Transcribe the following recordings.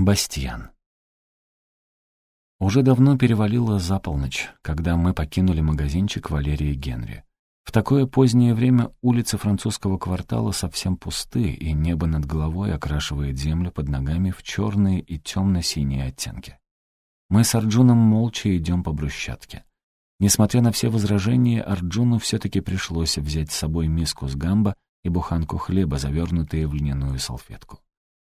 Бастьян. Уже давно перевалило за полночь, когда мы покинули магазинчик Валерии Генри. В такое позднее время улицы французского квартала совсем пусты, и небо над головой окрашивает землю под ногами в черные и темно-синие оттенки. Мы с Арджуном молча идем по брусчатке. Несмотря на все возражения, Арджуну все-таки пришлось взять с собой миску с гамбо и буханку хлеба, завернутые в льняную салфетку.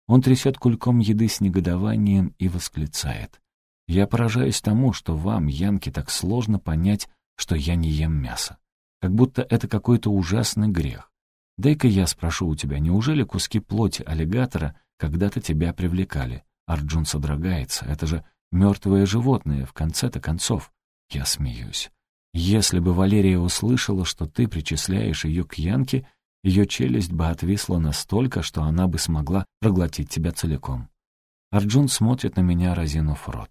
Он трясет кульком еды с негодованием и восклицает. «Я поражаюсь тому, что вам, Янки, так сложно понять, что я не ем мясо. Как будто это какой-то ужасный грех. Дай-ка я спрошу у тебя, неужели куски плоти аллигатора когда-то тебя привлекали?» Арджун содрогается. «Это же мертвое животное, в конце-то концов». Я смеюсь. «Если бы Валерия услышала, что ты причисляешь ее к Янке, ее челюсть бы отвисла настолько, что она бы смогла проглотить тебя целиком. Арджун смотрит на меня, разинув рот.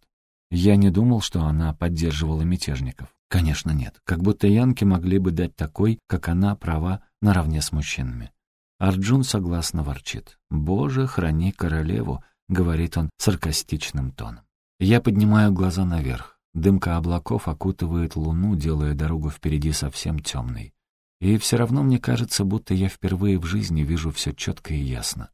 Я не думал, что она поддерживала мятежников. Конечно, нет. Как будто янки могли бы дать такой, как она, права наравне с мужчинами. Арджун согласно ворчит. «Боже, храни королеву», — говорит он саркастичным тоном. Я поднимаю глаза наверх. Дымка облаков окутывает луну, делая дорогу впереди совсем темной. И все равно мне кажется, будто я впервые в жизни вижу все четко и ясно.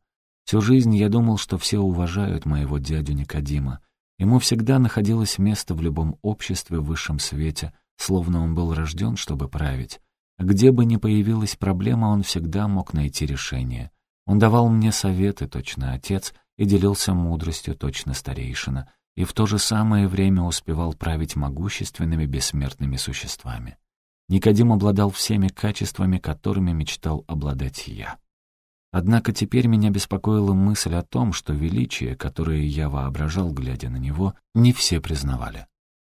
Всю жизнь я думал, что все уважают моего дядю Никодима. Ему всегда находилось место в любом обществе в высшем свете, словно он был рожден, чтобы править. Где бы ни появилась проблема, он всегда мог найти решение. Он давал мне советы, точно отец, и делился мудростью, точно старейшина, и в то же самое время успевал править могущественными бессмертными существами. Никодим обладал всеми качествами, которыми мечтал обладать я. Однако теперь меня беспокоила мысль о том, что величие, которое я воображал, глядя на него, не все признавали.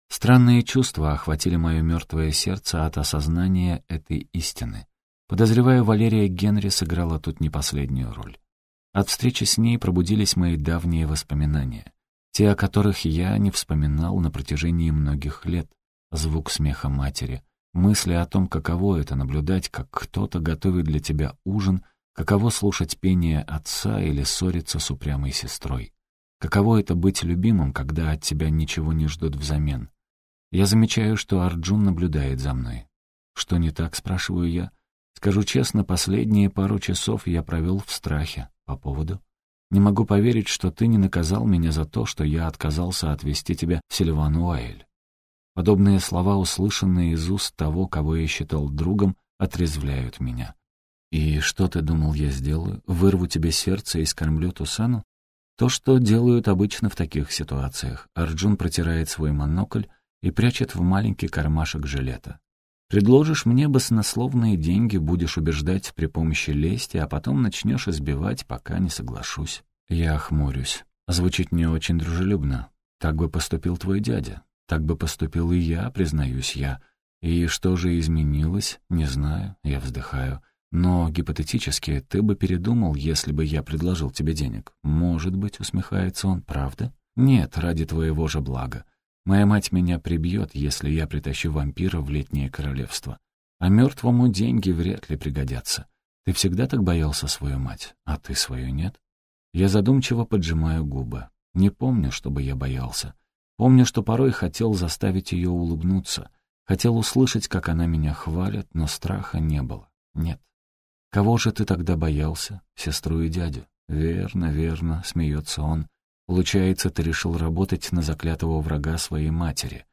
Странные чувства охватили мое мертвое сердце от осознания этой истины. Подозреваю, Валерия Генри сыграла тут не последнюю роль. От встречи с ней пробудились мои давние воспоминания, те, о которых я не вспоминал на протяжении многих лет. Звук смеха матери, Мысли о том, каково это наблюдать, как кто-то готовит для тебя ужин, каково слушать пение отца или ссориться с упрямой сестрой. Каково это быть любимым, когда от тебя ничего не ждут взамен. Я замечаю, что Арджун наблюдает за мной. Что не так, спрашиваю я. Скажу честно, последние пару часов я провел в страхе. По поводу? Не могу поверить, что ты не наказал меня за то, что я отказался отвезти тебя в Сильван-Уайль. Подобные слова, услышанные из уст того, кого я считал другом, отрезвляют меня. «И что ты думал, я сделаю? Вырву тебе сердце и скормлю Тусану?» То, что делают обычно в таких ситуациях. Арджун протирает свой монокль и прячет в маленький кармашек жилета. «Предложишь мне баснословные деньги, будешь убеждать при помощи лести, а потом начнешь избивать, пока не соглашусь». Я охмурюсь. Звучит не очень дружелюбно. Так бы поступил твой дядя. Так бы поступил и я, признаюсь я. И что же изменилось, не знаю, я вздыхаю. Но гипотетически ты бы передумал, если бы я предложил тебе денег. Может быть, усмехается он, правда? Нет, ради твоего же блага. Моя мать меня прибьет, если я притащу вампира в летнее королевство. А мертвому деньги вряд ли пригодятся. Ты всегда так боялся свою мать, а ты свою нет? Я задумчиво поджимаю губы. Не помню, чтобы я боялся. Помню, что порой хотел заставить ее улыбнуться, хотел услышать, как она меня хвалит, но страха не было. Нет. Кого же ты тогда боялся? Сестру и дядю? Верно, верно, смеется он. Получается, ты решил работать на заклятого врага своей матери.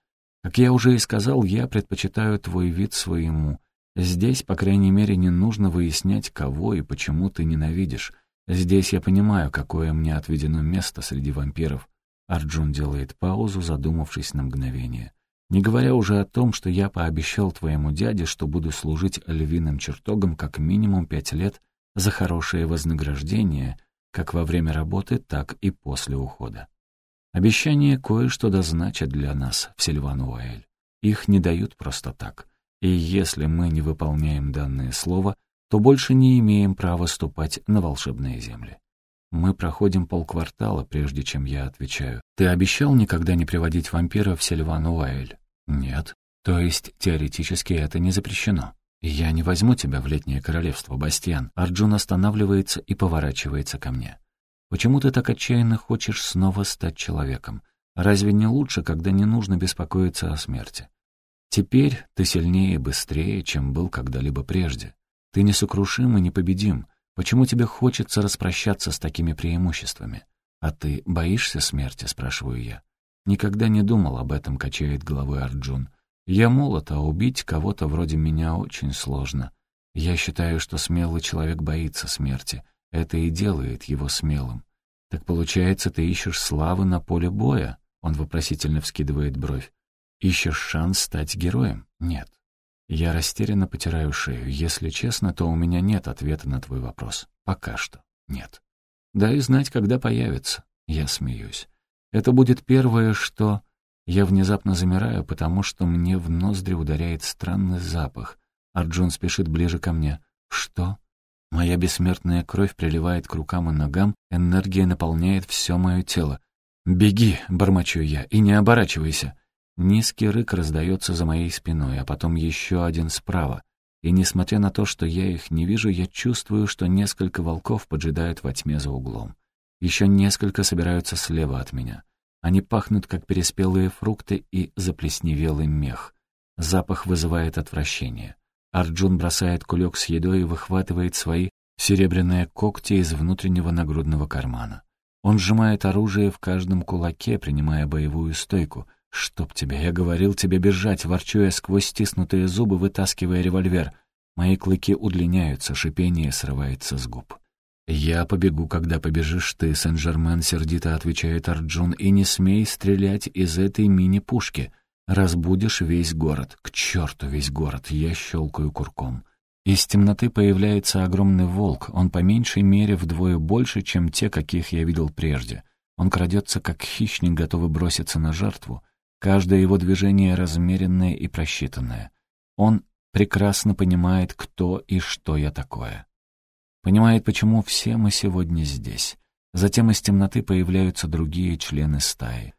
Как я уже и сказал, я предпочитаю твой вид своему. Здесь, по крайней мере, не нужно выяснять, кого и почему ты ненавидишь. Здесь я понимаю, какое мне отведено место среди вампиров, Арджун делает паузу, задумавшись на мгновение. Не говоря уже о том, что я пообещал твоему дяде, что буду служить львиным чертогом как минимум пять лет за хорошее вознаграждение, как во время работы, так и после ухода. Обещания кое-что дозначат для нас в Сильван-Уэль. Их не дают просто так. И если мы не выполняем данное слово, то больше не имеем права ступать на волшебные земли. Мы проходим полквартала, прежде чем я отвечаю. Ты обещал никогда не приводить вампира в Сильван-Уайль? Нет. То есть, теоретически это не запрещено. Я не возьму тебя в летнее королевство, Бастиан. Арджун останавливается и поворачивается ко мне. Почему ты так отчаянно хочешь снова стать человеком? Разве не лучше, когда не нужно беспокоиться о смерти? Теперь ты сильнее и быстрее, чем был когда-либо прежде. Ты несокрушим и непобедим. Почему тебе хочется распрощаться с такими преимуществами? А ты боишься смерти, спрашиваю я. Никогда не думал об этом, качает головой Арджун. Я молод, а убить кого-то вроде меня очень сложно. Я считаю, что смелый человек боится смерти. Это и делает его смелым. Так получается, ты ищешь славы на поле боя? Он вопросительно вскидывает бровь. Ищешь шанс стать героем? Нет. Я растерянно потираю шею. Если честно, то у меня нет ответа на твой вопрос. Пока что нет. Дай знать, когда появится. Я смеюсь. Это будет первое, что... Я внезапно замираю, потому что мне в ноздри ударяет странный запах. Арджун спешит ближе ко мне. Что? Моя бессмертная кровь приливает к рукам и ногам, энергия наполняет все мое тело. «Беги!» — бормочу я, — «и не оборачивайся!» Низкий рык раздается за моей спиной, а потом еще один справа. И несмотря на то, что я их не вижу, я чувствую, что несколько волков поджидают во тьме за углом. Еще несколько собираются слева от меня. Они пахнут, как переспелые фрукты и заплесневелый мех. Запах вызывает отвращение. Арджун бросает кулек с едой и выхватывает свои серебряные когти из внутреннего нагрудного кармана. Он сжимает оружие в каждом кулаке, принимая боевую стойку — «Чтоб тебя, я говорил тебе бежать!» Ворчу я сквозь стиснутые зубы, вытаскивая револьвер. Мои клыки удлиняются, шипение срывается с губ. «Я побегу, когда побежишь ты», — Сен-Жермен сердито отвечает Арджун, «и не смей стрелять из этой мини-пушки. Разбудишь весь город. К черту весь город!» Я щелкаю курком. Из темноты появляется огромный волк. Он по меньшей мере вдвое больше, чем те, каких я видел прежде. Он крадется, как хищник, готовый броситься на жертву. Каждое его движение размеренное и просчитанное. Он прекрасно понимает, кто и что я такое. Понимает, почему все мы сегодня здесь. Затем из темноты появляются другие члены стаи.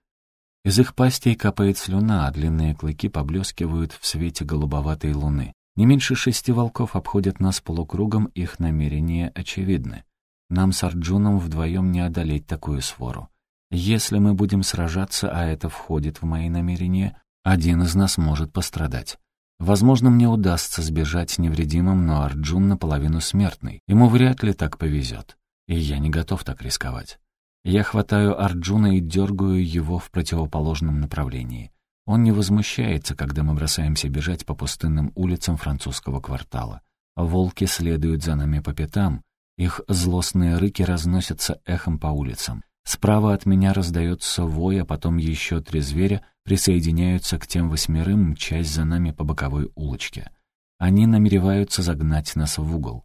Из их пастей капает слюна, а длинные клыки поблескивают в свете голубоватой луны. Не меньше шести волков обходят нас полукругом, их намерения очевидны. Нам с Арджуном вдвоем не одолеть такую свору. Если мы будем сражаться, а это входит в мои намерения, один из нас может пострадать. Возможно, мне удастся сбежать невредимым, но Арджун наполовину смертный. Ему вряд ли так повезет. И я не готов так рисковать. Я хватаю Арджуна и дергаю его в противоположном направлении. Он не возмущается, когда мы бросаемся бежать по пустынным улицам французского квартала. Волки следуют за нами по пятам. Их злостные рыки разносятся эхом по улицам. Справа от меня раздается вой, а потом еще три зверя присоединяются к тем восьмерым, часть за нами по боковой улочке. Они намереваются загнать нас в угол.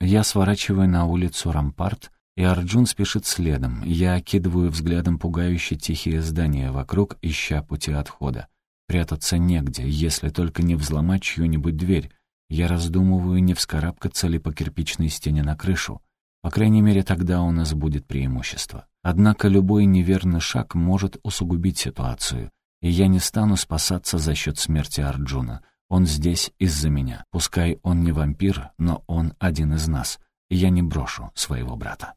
Я сворачиваю на улицу Рампарт, и Арджун спешит следом. Я окидываю взглядом пугающе тихие здания вокруг, ища пути отхода. Прятаться негде, если только не взломать чью-нибудь дверь. Я раздумываю, не вскарабкаться ли по кирпичной стене на крышу. По крайней мере, тогда у нас будет преимущество. Однако любой неверный шаг может усугубить ситуацию, и я не стану спасаться за счет смерти Арджуна. Он здесь из-за меня. Пускай он не вампир, но он один из нас, и я не брошу своего брата.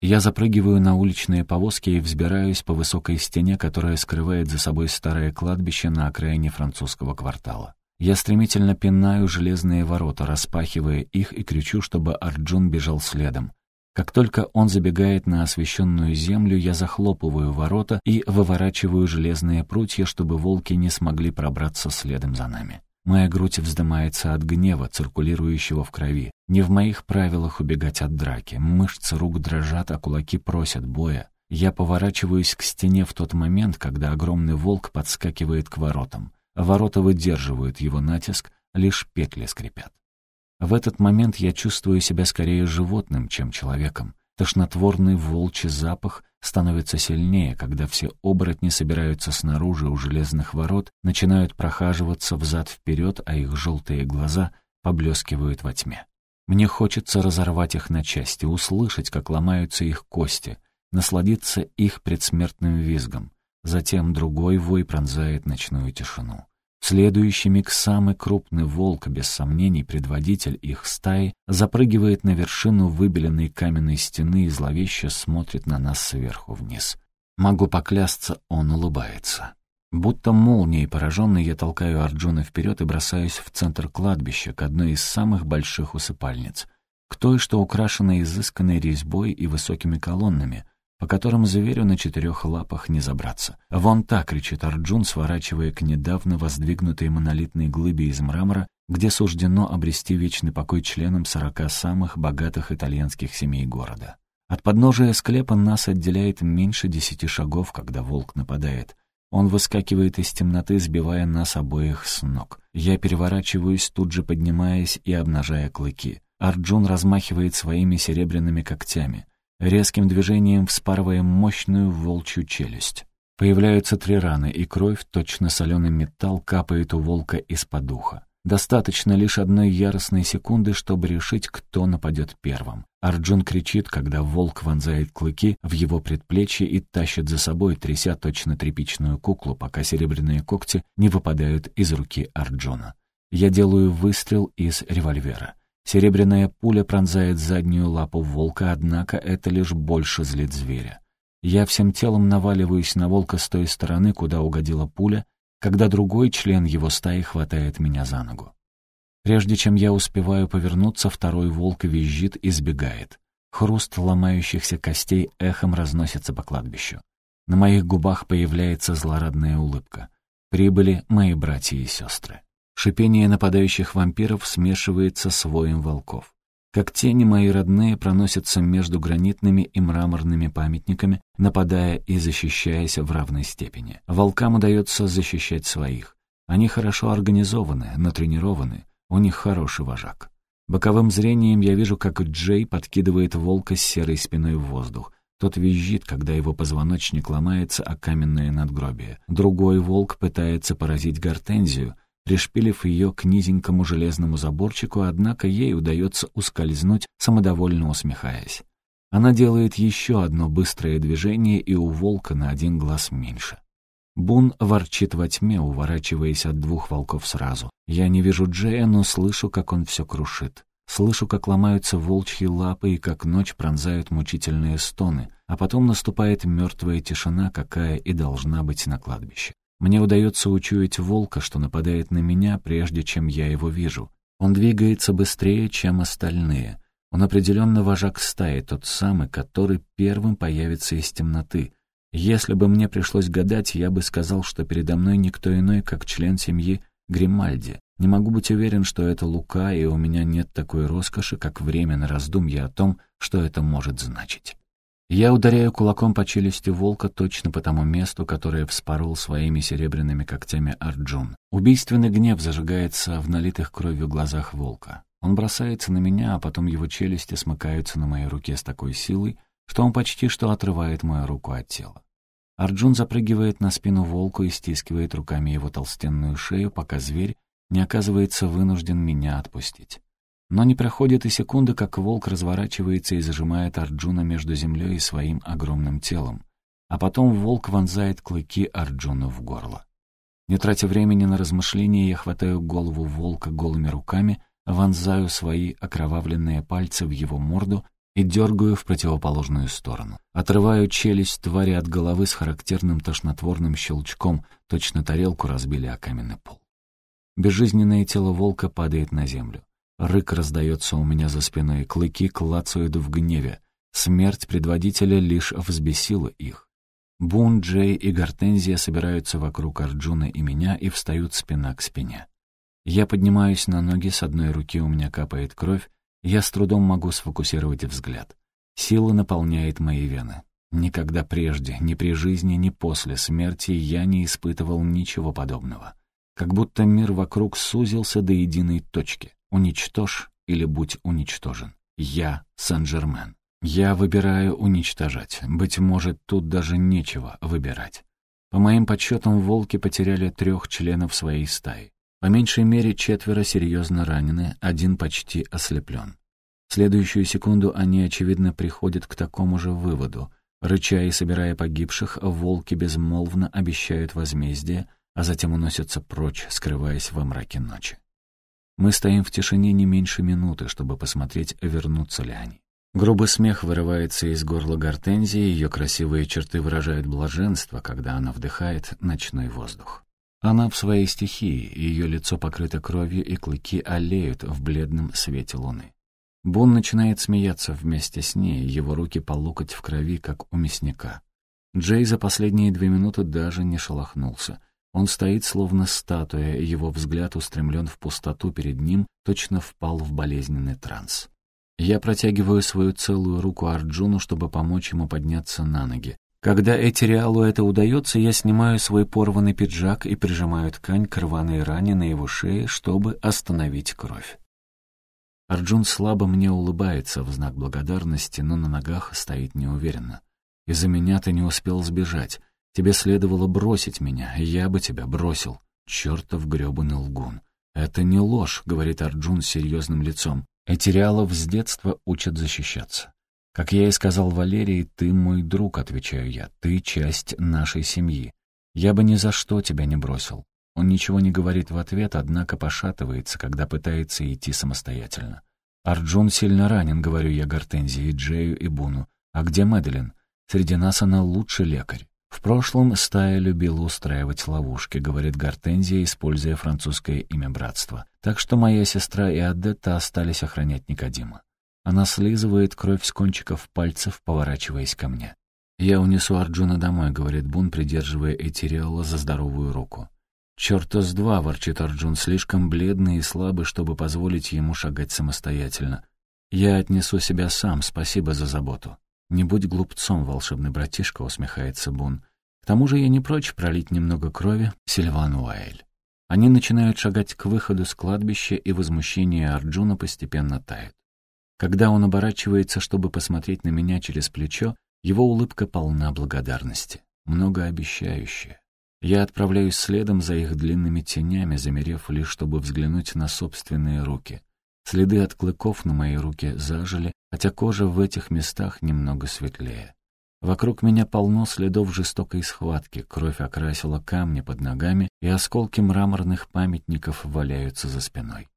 Я запрыгиваю на уличные повозки и взбираюсь по высокой стене, которая скрывает за собой старое кладбище на окраине французского квартала. Я стремительно пинаю железные ворота, распахивая их и кричу, чтобы Арджун бежал следом. Как только он забегает на освещенную землю, я захлопываю ворота и выворачиваю железные прутья, чтобы волки не смогли пробраться следом за нами. Моя грудь вздымается от гнева, циркулирующего в крови. Не в моих правилах убегать от драки. Мышцы рук дрожат, а кулаки просят боя. Я поворачиваюсь к стене в тот момент, когда огромный волк подскакивает к воротам. Ворота выдерживают его натиск, лишь петли скрипят. В этот момент я чувствую себя скорее животным, чем человеком. Тошнотворный волчий запах становится сильнее, когда все оборотни собираются снаружи у железных ворот, начинают прохаживаться взад-вперед, а их желтые глаза поблескивают во тьме. Мне хочется разорвать их на части, услышать, как ломаются их кости, насладиться их предсмертным визгом. Затем другой вой пронзает ночную тишину. В следующий миг самый крупный волк, без сомнений предводитель их стаи, запрыгивает на вершину выбеленной каменной стены и зловеще смотрит на нас сверху вниз. Могу поклясться, он улыбается. Будто молнией пораженный, я толкаю Арджуна вперед и бросаюсь в центр кладбища, к одной из самых больших усыпальниц, к той, что украшена изысканной резьбой и высокими колоннами, по которым зверю на четырех лапах не забраться. «Вон так!» — кричит Арджун, сворачивая к недавно воздвигнутой монолитной глыбе из мрамора, где суждено обрести вечный покой членам сорока самых богатых итальянских семей города. От подножия склепа нас отделяет меньше десяти шагов, когда волк нападает — он выскакивает из темноты, сбивая нас обоих с ног. Я переворачиваюсь, тут же поднимаясь и обнажая клыки. Арджун размахивает своими серебряными когтями. Резким движением вспарывая мощную волчью челюсть. Появляются три раны, и кровь, точно соленый металл, капает у волка из-под уха. Достаточно лишь одной яростной секунды, чтобы решить, кто нападет первым. Арджун кричит, когда волк вонзает клыки в его предплечье и тащит за собой, тряся точно тряпичную куклу, пока серебряные когти не выпадают из руки Арджуна. Я делаю выстрел из револьвера. Серебряная пуля пронзает заднюю лапу волка, однако это лишь больше злит зверя. Я всем телом наваливаюсь на волка с той стороны, куда угодила пуля, когда другой член его стаи хватает меня за ногу. Прежде чем я успеваю повернуться, второй волк визжит и сбегает. Хруст ломающихся костей эхом разносится по кладбищу. На моих губах появляется злорадная улыбка. Прибыли мои братья и сестры. Шипение нападающих вампиров смешивается с воем волков. Как тени мои родные проносятся между гранитными и мраморными памятниками, нападая и защищаясь в равной степени. Волкам удается защищать своих. Они хорошо организованы, натренированы, у них хороший вожак. Боковым зрением я вижу, как Джей подкидывает волка с серой спиной в воздух. Тот визжит, когда его позвоночник ломается о каменное надгробие. Другой волк пытается поразить гортензию — пришпилив ее к низенькому железному заборчику, однако ей удается ускользнуть, самодовольно усмехаясь. Она делает еще одно быстрое движение, и у волка на один глаз меньше. Бун ворчит во тьме, уворачиваясь от двух волков сразу. Я не вижу Джея, но слышу, как он все крушит. Слышу, как ломаются волчьи лапы и как ночь пронзают мучительные стоны, а потом наступает мертвая тишина, какая и должна быть на кладбище. Мне удается учуять волка, что нападает на меня, прежде чем я его вижу. Он двигается быстрее, чем остальные. Он определенно вожак стаи, тот самый, который первым появится из темноты. Если бы мне пришлось гадать, я бы сказал, что передо мной никто иной, как член семьи Гримальди. Не могу быть уверен, что это Лука, и у меня нет такой роскоши, как время на раздумье о том, что это может значить. Я ударяю кулаком по челюсти волка точно по тому месту, которое вспорол своими серебряными когтями Арджун. Убийственный гнев зажигается в налитых кровью глазах волка. Он бросается на меня, а потом его челюсти смыкаются на моей руке с такой силой, что он почти что отрывает мою руку от тела. Арджун запрыгивает на спину волку и стискивает руками его толстенную шею, пока зверь не оказывается вынужден меня отпустить. Но не проходит и секунды, как волк разворачивается и зажимает Арджуна между землей и своим огромным телом. А потом волк вонзает клыки Арджуну в горло. Не тратя времени на размышления, я хватаю голову волка голыми руками, вонзаю свои окровавленные пальцы в его морду и дергаю в противоположную сторону. Отрываю челюсть твари от головы с характерным тошнотворным щелчком, точно тарелку разбили о каменный пол. Безжизненное тело волка падает на землю. Рык раздается у меня за спиной, клыки клацают в гневе. Смерть предводителя лишь взбесила их. Бун, Джей и Гортензия собираются вокруг Арджуна и меня и встают спина к спине. Я поднимаюсь на ноги, с одной руки у меня капает кровь, я с трудом могу сфокусировать взгляд. Сила наполняет мои вены. Никогда прежде, ни при жизни, ни после смерти я не испытывал ничего подобного. Как будто мир вокруг сузился до единой точки. Уничтожь или будь уничтожен. Я Сен-Жермен. Я выбираю уничтожать. Быть может, тут даже нечего выбирать. По моим подсчетам, волки потеряли трех членов своей стаи. По меньшей мере четверо серьезно ранены, один почти ослеплен. В следующую секунду они, очевидно, приходят к такому же выводу. Рыча и собирая погибших, волки безмолвно обещают возмездие, а затем уносятся прочь, скрываясь во мраке ночи. Мы стоим в тишине не меньше минуты, чтобы посмотреть, вернутся ли они. Грубый смех вырывается из горла гортензии, ее красивые черты выражают блаженство, когда она вдыхает ночной воздух. Она в своей стихии, ее лицо покрыто кровью, и клыки олеют в бледном свете луны. Бун начинает смеяться вместе с ней, его руки по локоть в крови, как у мясника. Джей за последние две минуты даже не шелохнулся. Он стоит словно статуя, его взгляд устремлен в пустоту перед ним, точно впал в болезненный транс. Я протягиваю свою целую руку Арджуну, чтобы помочь ему подняться на ноги. Когда Этириалу это удается, я снимаю свой порванный пиджак и прижимаю ткань к рваной ране на его шее, чтобы остановить кровь. Арджун слабо мне улыбается в знак благодарности, но на ногах стоит неуверенно. «Из-за меня ты не успел сбежать. Тебе следовало бросить меня, я бы тебя бросил. Чертов грёбаный лгун». «Это не ложь», — говорит Арджун с серьезным лицом. «Этериалов с детства учат защищаться. Как я и сказал Валерии, ты мой друг, отвечаю я. Ты часть нашей семьи. Я бы ни за что тебя не бросил. Он ничего не говорит в ответ, однако пошатывается, когда пытается идти самостоятельно. «Арджун сильно ранен», — говорю я Гортензии, Джею и Буну. «А где Мэдалин? Среди нас она лучший лекарь». «В прошлом стая любила устраивать ловушки», — говорит Гортензия, используя французское имя братства. «Так что моя сестра и Адетта остались охранять Никодима. Она слизывает кровь с кончиков пальцев, поворачиваясь ко мне. «Я унесу Арджуна домой», — говорит Бун, придерживая Этериола за здоровую руку. «Чёрта с два!» — ворчит Арджун, слишком бледный и слабый, чтобы позволить ему шагать самостоятельно. «Я отнесу себя сам, спасибо за заботу». «Не будь глупцом, волшебный братишка», — усмехается Бун. «К тому же я не прочь пролить немного крови Сильван Уайль». Они начинают шагать к выходу с кладбища, и возмущение Арджуна постепенно тает. Когда он оборачивается, чтобы посмотреть на меня через плечо, его улыбка полна благодарности, многообещающая. Я отправляюсь следом за их длинными тенями, замерев лишь, чтобы взглянуть на собственные руки. Следы от клыков на моей руке зажили, хотя кожа в этих местах немного светлее. Вокруг меня полно следов жестокой схватки, кровь окрасила камни под ногами, и осколки мраморных памятников валяются за спиной.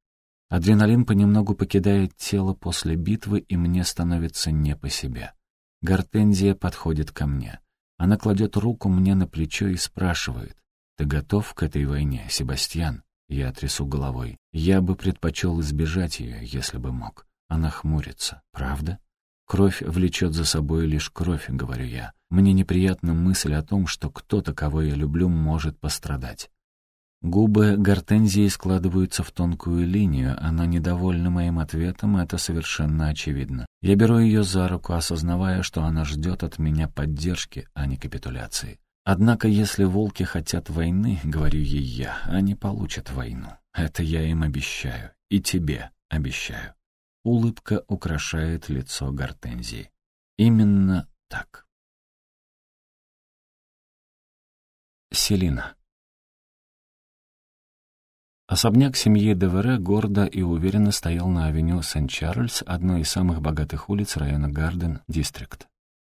Адреналин понемногу покидает тело после битвы, и мне становится не по себе. Гортензия подходит ко мне. Она кладет руку мне на плечо и спрашивает, «Ты готов к этой войне, Себастьян?» Я трясу головой. Я бы предпочел избежать ее, если бы мог. Она хмурится. «Правда?» «Кровь влечет за собой лишь кровь», — говорю я. «Мне неприятна мысль о том, что кто-то, кого я люблю, может пострадать. Губы Гортензии складываются в тонкую линию, она недовольна моим ответом, это совершенно очевидно. Я беру ее за руку, осознавая, что она ждет от меня поддержки, а не капитуляции. Однако, если волки хотят войны, говорю ей я, они получат войну. Это я им обещаю. И тебе обещаю. Улыбка украшает лицо Гортензии. Именно так. Селина. Особняк семьи Девере гордо и уверенно стоял на авеню Сент-Чарльз, одной из самых богатых улиц района Гарден-Дистрикт.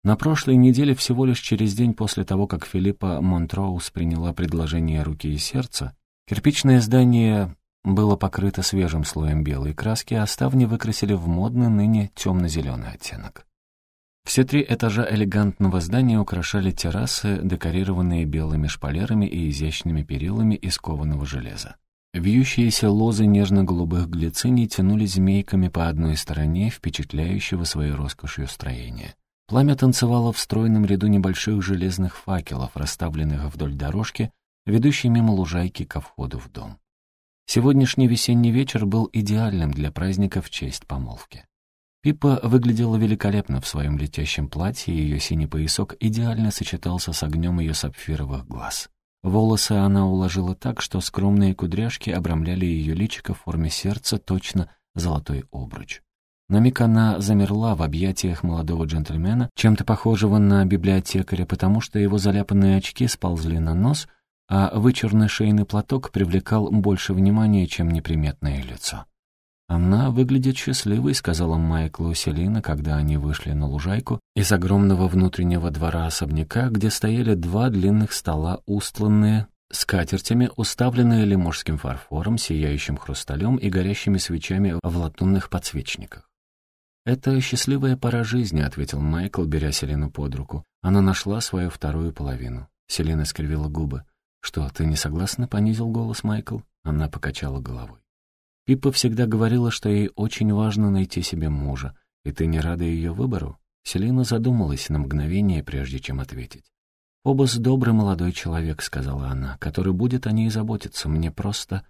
На прошлой неделе, всего лишь через день после того, как Филиппа Монтроуз приняла предложение руки и сердца, кирпичное здание было покрыто свежим слоем белой краски, а ставни выкрасили в модный ныне темно-зеленый оттенок. Все три этажа элегантного здания украшали террасы, декорированные белыми шпалерами и изящными перилами из кованого железа. Вьющиеся лозы нежно-голубых глициний тянулись змейками по одной стороне впечатляющего своей роскошью строения. Пламя танцевало в стройном ряду небольших железных факелов, расставленных вдоль дорожки, ведущей мимо лужайки ко входу в дом. Сегодняшний весенний вечер был идеальным для праздника в честь помолвки. Пиппа выглядела великолепно в своем летящем платье, ее синий поясок идеально сочетался с огнем ее сапфировых глаз. Волосы она уложила так, что скромные кудряшки обрамляли ее личико в форме сердца, точно золотой обруч. На миг она замерла в объятиях молодого джентльмена, чем-то похожего на библиотекаря, потому что его заляпанные очки сползли на нос, а вычурный шейный платок привлекал больше внимания, чем неприметное лицо. «Она выглядит счастливой», — сказала Майклу Селина, когда они вышли на лужайку из огромного внутреннего двора особняка, где стояли два длинных стола, устланные скатертями, уставленные лиможским фарфором, сияющим хрусталем и горящими свечами в латунных подсвечниках. «Это счастливая пора жизни», — ответил Майкл, беря Селину под руку. Она нашла свою вторую половину. Селина скривила губы. «Что, ты не согласна?» — понизил голос Майкл. Она покачала головой. Пиппа всегда говорила, что ей очень важно найти себе мужа. И ты не рада ее выбору? Селина задумалась на мгновение, прежде чем ответить. «Обас добрый молодой человек», — сказала она, — «который будет о ней заботиться. Мне просто...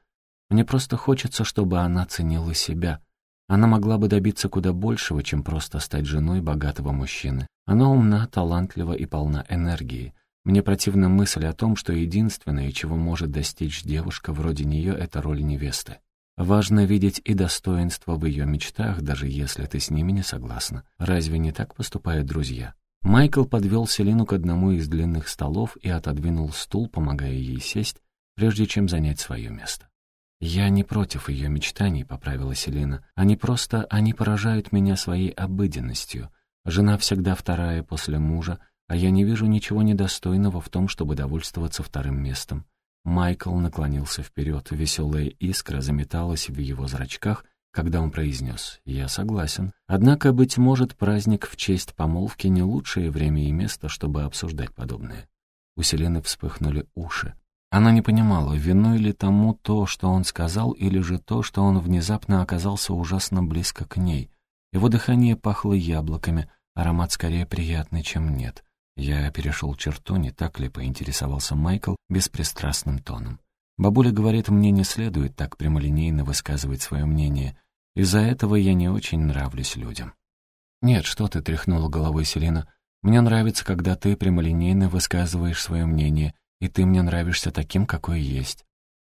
Мне просто хочется, чтобы она ценила себя. Она могла бы добиться куда большего, чем просто стать женой богатого мужчины. Она умна, талантлива и полна энергии. Мне противна мысль о том, что единственное, чего может достичь девушка вроде нее, это роль невесты. Важно видеть и достоинство в ее мечтах, даже если ты с ними не согласна. Разве не так поступают друзья? Майкл подвел Селину к одному из длинных столов и отодвинул стул, помогая ей сесть, прежде чем занять свое место. «Я не против ее мечтаний», — поправила Селина. «Они просто... они поражают меня своей обыденностью. Жена всегда вторая после мужа, а я не вижу ничего недостойного в том, чтобы довольствоваться вторым местом. Майкл наклонился вперед, веселая искра заметалась в его зрачках, когда он произнес «Я согласен». Однако, быть может, праздник в честь помолвки не лучшее время и место, чтобы обсуждать подобное. У Селены вспыхнули уши. Она не понимала, виной ли тому то, что он сказал, или же то, что он внезапно оказался ужасно близко к ней. Его дыхание пахло яблоками, аромат скорее приятный, чем нет. Я перешел черту, не так ли, поинтересовался Майкл беспристрастным тоном. Бабуля говорит, мне не следует так прямолинейно высказывать свое мнение. Из-за этого я не очень нравлюсь людям. «Нет, что ты», — тряхнула головой Селина. «Мне нравится, когда ты прямолинейно высказываешь свое мнение, и ты мне нравишься таким, какой есть».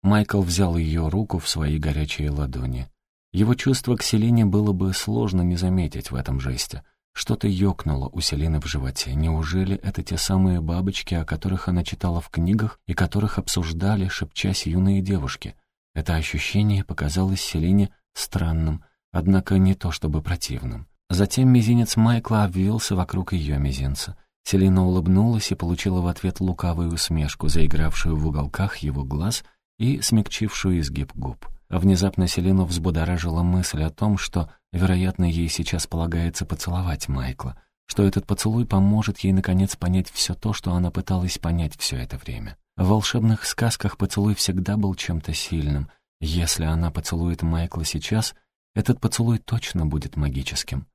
Майкл взял ее руку в свои горячие ладони. Его чувство к Селине было бы сложно не заметить в этом жесте — что-то ёкнуло у Селины в животе. Неужели это те самые бабочки, о которых она читала в книгах и которых обсуждали, шепчась юные девушки? Это ощущение показалось Селине странным, однако не то чтобы противным. Затем мизинец Майкла обвился вокруг ее мизинца. Селина улыбнулась и получила в ответ лукавую усмешку, заигравшую в уголках его глаз и смягчившую изгиб губ. Внезапно Селину взбудоражила мысль о том, что, вероятно, ей сейчас полагается поцеловать Майкла, что этот поцелуй поможет ей, наконец, понять все то, что она пыталась понять все это время. В волшебных сказках поцелуй всегда был чем-то сильным. Если она поцелует Майкла сейчас, этот поцелуй точно будет магическим.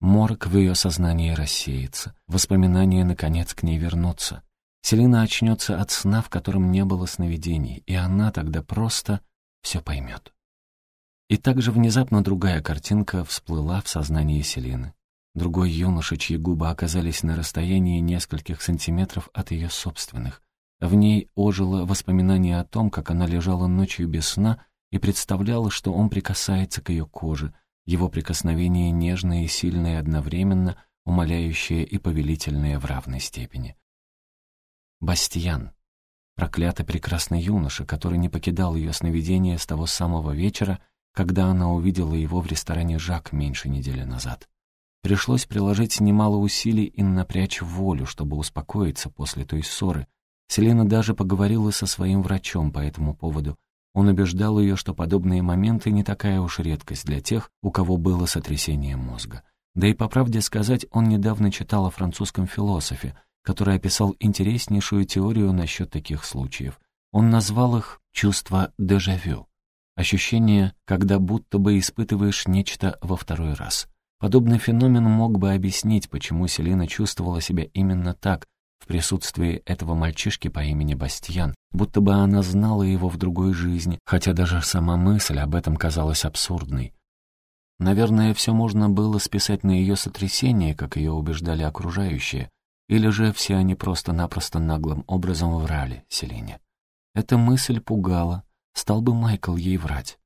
Морок в ее сознании рассеется, воспоминания, наконец, к ней вернутся. Селина очнется от сна, в котором не было сновидений, и она тогда просто все поймет. И также внезапно другая картинка всплыла в сознании Селины. Другой юноша, чьи губы оказались на расстоянии нескольких сантиметров от ее собственных. В ней ожило воспоминание о том, как она лежала ночью без сна и представляла, что он прикасается к ее коже, его прикосновение нежное и сильное одновременно, умоляющее и повелительное в равной степени. Бастьян. Проклятый прекрасный юноша, который не покидал ее сновидения с того самого вечера, когда она увидела его в ресторане «Жак» меньше недели назад. Пришлось приложить немало усилий и напрячь волю, чтобы успокоиться после той ссоры. Селена даже поговорила со своим врачом по этому поводу. Он убеждал ее, что подобные моменты не такая уж редкость для тех, у кого было сотрясение мозга. Да и по правде сказать, он недавно читал о французском философе, который описал интереснейшую теорию насчет таких случаев. Он назвал их «чувство дежавю» — ощущение, когда будто бы испытываешь нечто во второй раз. Подобный феномен мог бы объяснить, почему Селина чувствовала себя именно так в присутствии этого мальчишки по имени Бастьян, будто бы она знала его в другой жизни, хотя даже сама мысль об этом казалась абсурдной. Наверное, все можно было списать на ее сотрясение, как ее убеждали окружающие, или же все они просто-напросто наглым образом врали Селине. Эта мысль пугала. Стал бы Майкл ей врать.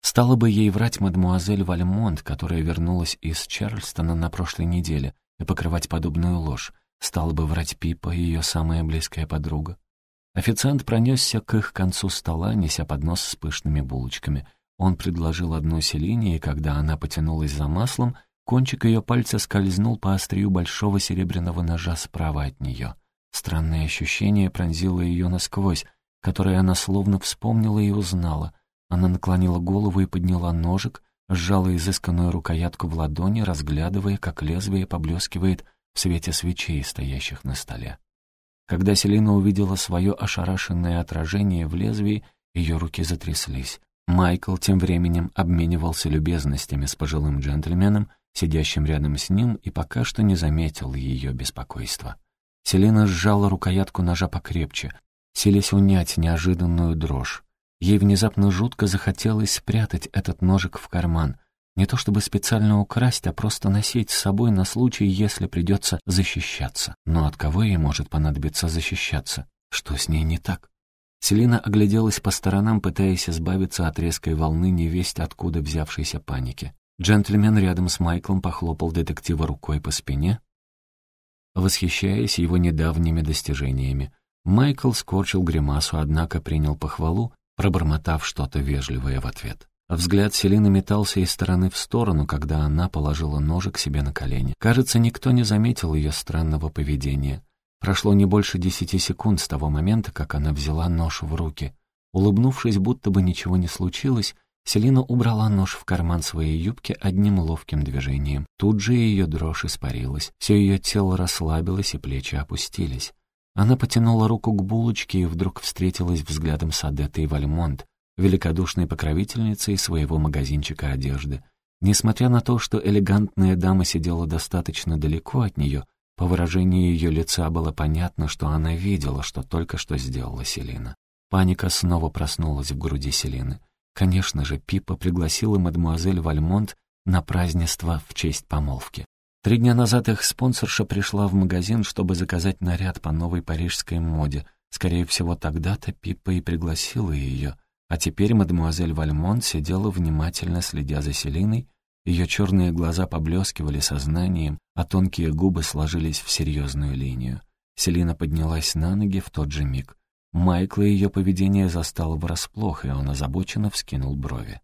Стала бы ей врать мадмуазель Вальмонт, которая вернулась из Чарльстона на прошлой неделе, и покрывать подобную ложь. Стала бы врать Пипа, ее самая близкая подруга. Официант пронесся к их концу стола, неся поднос с пышными булочками. Он предложил одну Селине, и когда она потянулась за маслом, Кончик ее пальца скользнул по острию большого серебряного ножа справа от нее. Странное ощущение пронзило ее насквозь. которое она словно вспомнила и узнала. Она наклонила голову и подняла ножик, сжала изысканную рукоятку в ладони, разглядывая, как лезвие поблескивает в свете свечей, стоящих на столе. Когда Селина увидела свое ошарашенное отражение в лезвии, ее руки затряслись. Майкл тем временем обменивался любезностями с пожилым джентльменом, сидящим рядом с ним, и пока что не заметил ее беспокойства. Селина сжала рукоятку ножа покрепче, селись унять неожиданную дрожь. Ей внезапно жутко захотелось спрятать этот ножик в карман. Не то чтобы специально украсть, а просто носить с собой на случай, если придется защищаться. Но от кого ей может понадобиться защищаться? Что с ней не так? Селина огляделась по сторонам, пытаясь избавиться от резкой волны невесть откуда взявшейся паники. Джентльмен рядом с Майклом похлопал детектива рукой по спине, восхищаясь его недавними достижениями. Майкл скорчил гримасу, однако принял похвалу пробормотав что-то вежливое в ответ. Взгляд Селины метался из стороны в сторону, когда она положила ножик себе на колени. Кажется, никто не заметил ее странного поведения. Прошло не больше десяти секунд с того момента, как она взяла нож в руки. Улыбнувшись, будто бы ничего не случилось, Селина убрала нож в карман своей юбки одним ловким движением. Тут же ее дрожь испарилась, все ее тело расслабилось и плечи опустились. Она потянула руку к булочке и вдруг встретилась взглядом с Адеттой Вальмонт, великодушной покровительницей своего магазинчика одежды. Несмотря на то, что элегантная дама сидела достаточно далеко от нее, по выражению ее лица было понятно, что она видела, что только что сделала Селина. Паника снова проснулась в груди Селины. Конечно же, Пипа пригласила мадемуазель Вальмонт на празднество в честь помолвки. Три дня назад их спонсорша пришла в магазин, чтобы заказать наряд по новой парижской моде. Скорее всего, тогда-то Пиппа и пригласила ее. А теперь мадемуазель Вальмонт сидела внимательно следя за Селиной, ее черные глаза поблескивали сознанием, а тонкие губы сложились в серьезную линию. Селина поднялась на ноги в тот же миг. Майкла ее поведение застало врасплох, и он озабоченно вскинул брови.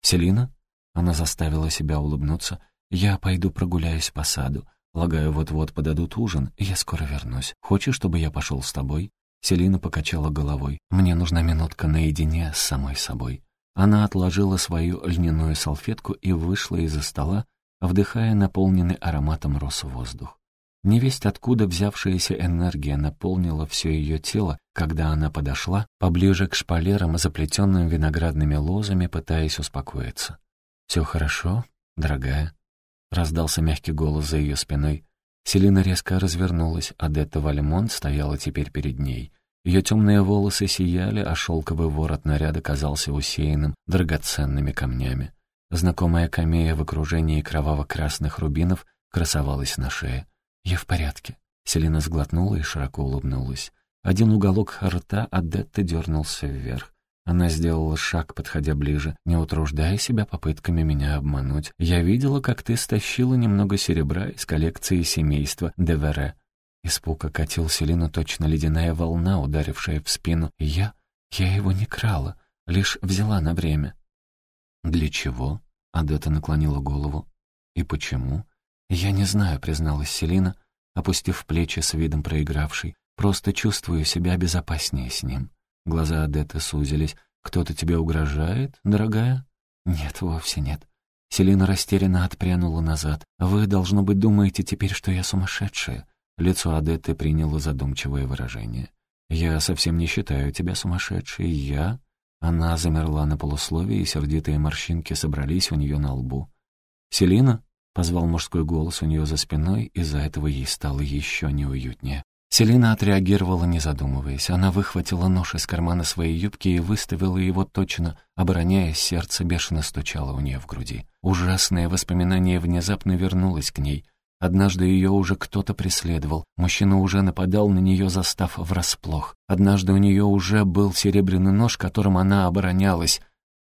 «Селина?» Она заставила себя улыбнуться. «Я пойду прогуляюсь по саду. Полагаю, вот-вот подадут ужин, и я скоро вернусь. Хочешь, чтобы я пошел с тобой?» Селина покачала головой. «Мне нужна минутка наедине с самой собой». Она отложила свою льняную салфетку и вышла из-за стола, вдыхая наполненный ароматом роз воздух. Невесть откуда взявшаяся энергия наполнила все ее тело, когда она подошла поближе к шпалерам, заплетенным виноградными лозами, пытаясь успокоиться. «Все хорошо, дорогая?» Раздался мягкий голос за ее спиной. Селина резко развернулась, а Детта Вальмонт стояла теперь перед ней. Ее темные волосы сияли, а шелковый ворот наряда казался усеянным драгоценными камнями. Знакомая камея в окружении кроваво-красных рубинов красовалась на шее. «Я в порядке». Селина сглотнула и широко улыбнулась. Один уголок рта Адетты дернулся вверх. Она сделала шаг, подходя ближе. «Не утруждая себя попытками меня обмануть. Я видела, как ты стащила немного серебра из коллекции семейства Девере». Испуг окатил Селину точно ледяная волна, ударившая в спину. «Я? Я его не крала, лишь взяла на время». «Для чего?» — Адетта наклонила голову. «И почему?» «Я не знаю», — призналась Селина, опустив плечи с видом проигравшей. «Просто чувствую себя безопаснее с ним». Глаза Адетты сузились. «Кто-то тебе угрожает, дорогая?» «Нет, вовсе нет». Селина растерянно отпрянула назад. «Вы, должно быть, думаете теперь, что я сумасшедшая?» Лицо Адетты приняло задумчивое выражение. «Я совсем не считаю тебя сумасшедшей. Я...» Она замерла на полусловие, и сердитые морщинки собрались у нее на лбу. «Селина?» — позвал мужской голос у нее за спиной, из-за этого ей стало еще неуютнее. Селина отреагировала, не задумываясь. Она выхватила нож из кармана своей юбки и выставила его точно, обороняясь, сердце бешено стучало у нее в груди. Ужасное воспоминание внезапно вернулось к ней. Однажды ее уже кто-то преследовал. Мужчина уже нападал на нее, застав врасплох. Однажды у нее уже был серебряный нож, которым она оборонялась.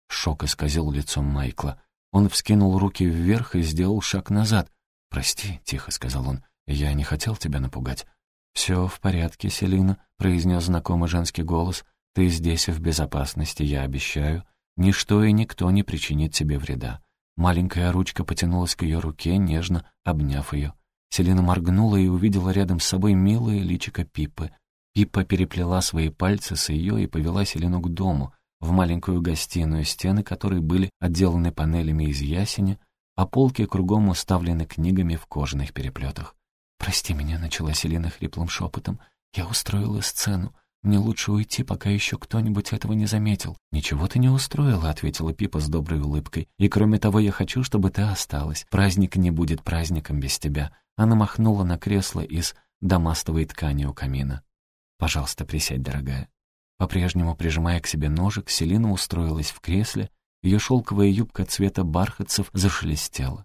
Шок исказил лицом Майкла. Он вскинул руки вверх и сделал шаг назад. «Прости», — тихо сказал он, — «я не хотел тебя напугать». «Все в порядке, Селина», — произнес знакомый женский голос. «Ты здесь в безопасности, я обещаю. Ничто и никто не причинит тебе вреда». Маленькая ручка потянулась к ее руке, нежно обняв ее. Селина моргнула и увидела рядом с собой милое личико Пипы. Пиппа переплела свои пальцы с ее и повела Селину к дому, в маленькую гостиную, стены которой были отделаны панелями из ясеня, а полки кругом уставлены книгами в кожаных переплетах. «Прости меня», — начала Селина хриплым шепотом. «Я устроила сцену. Мне лучше уйти, пока еще кто-нибудь этого не заметил». «Ничего ты не устроила», — ответила Пипа с доброй улыбкой. «И кроме того, я хочу, чтобы ты осталась. Праздник не будет праздником без тебя». Она махнула на кресло из дамастовой ткани у камина. «Пожалуйста, присядь, дорогая». По-прежнему прижимая к себе ножик, Селина устроилась в кресле, ее шелковая юбка цвета бархатцев зашелестела.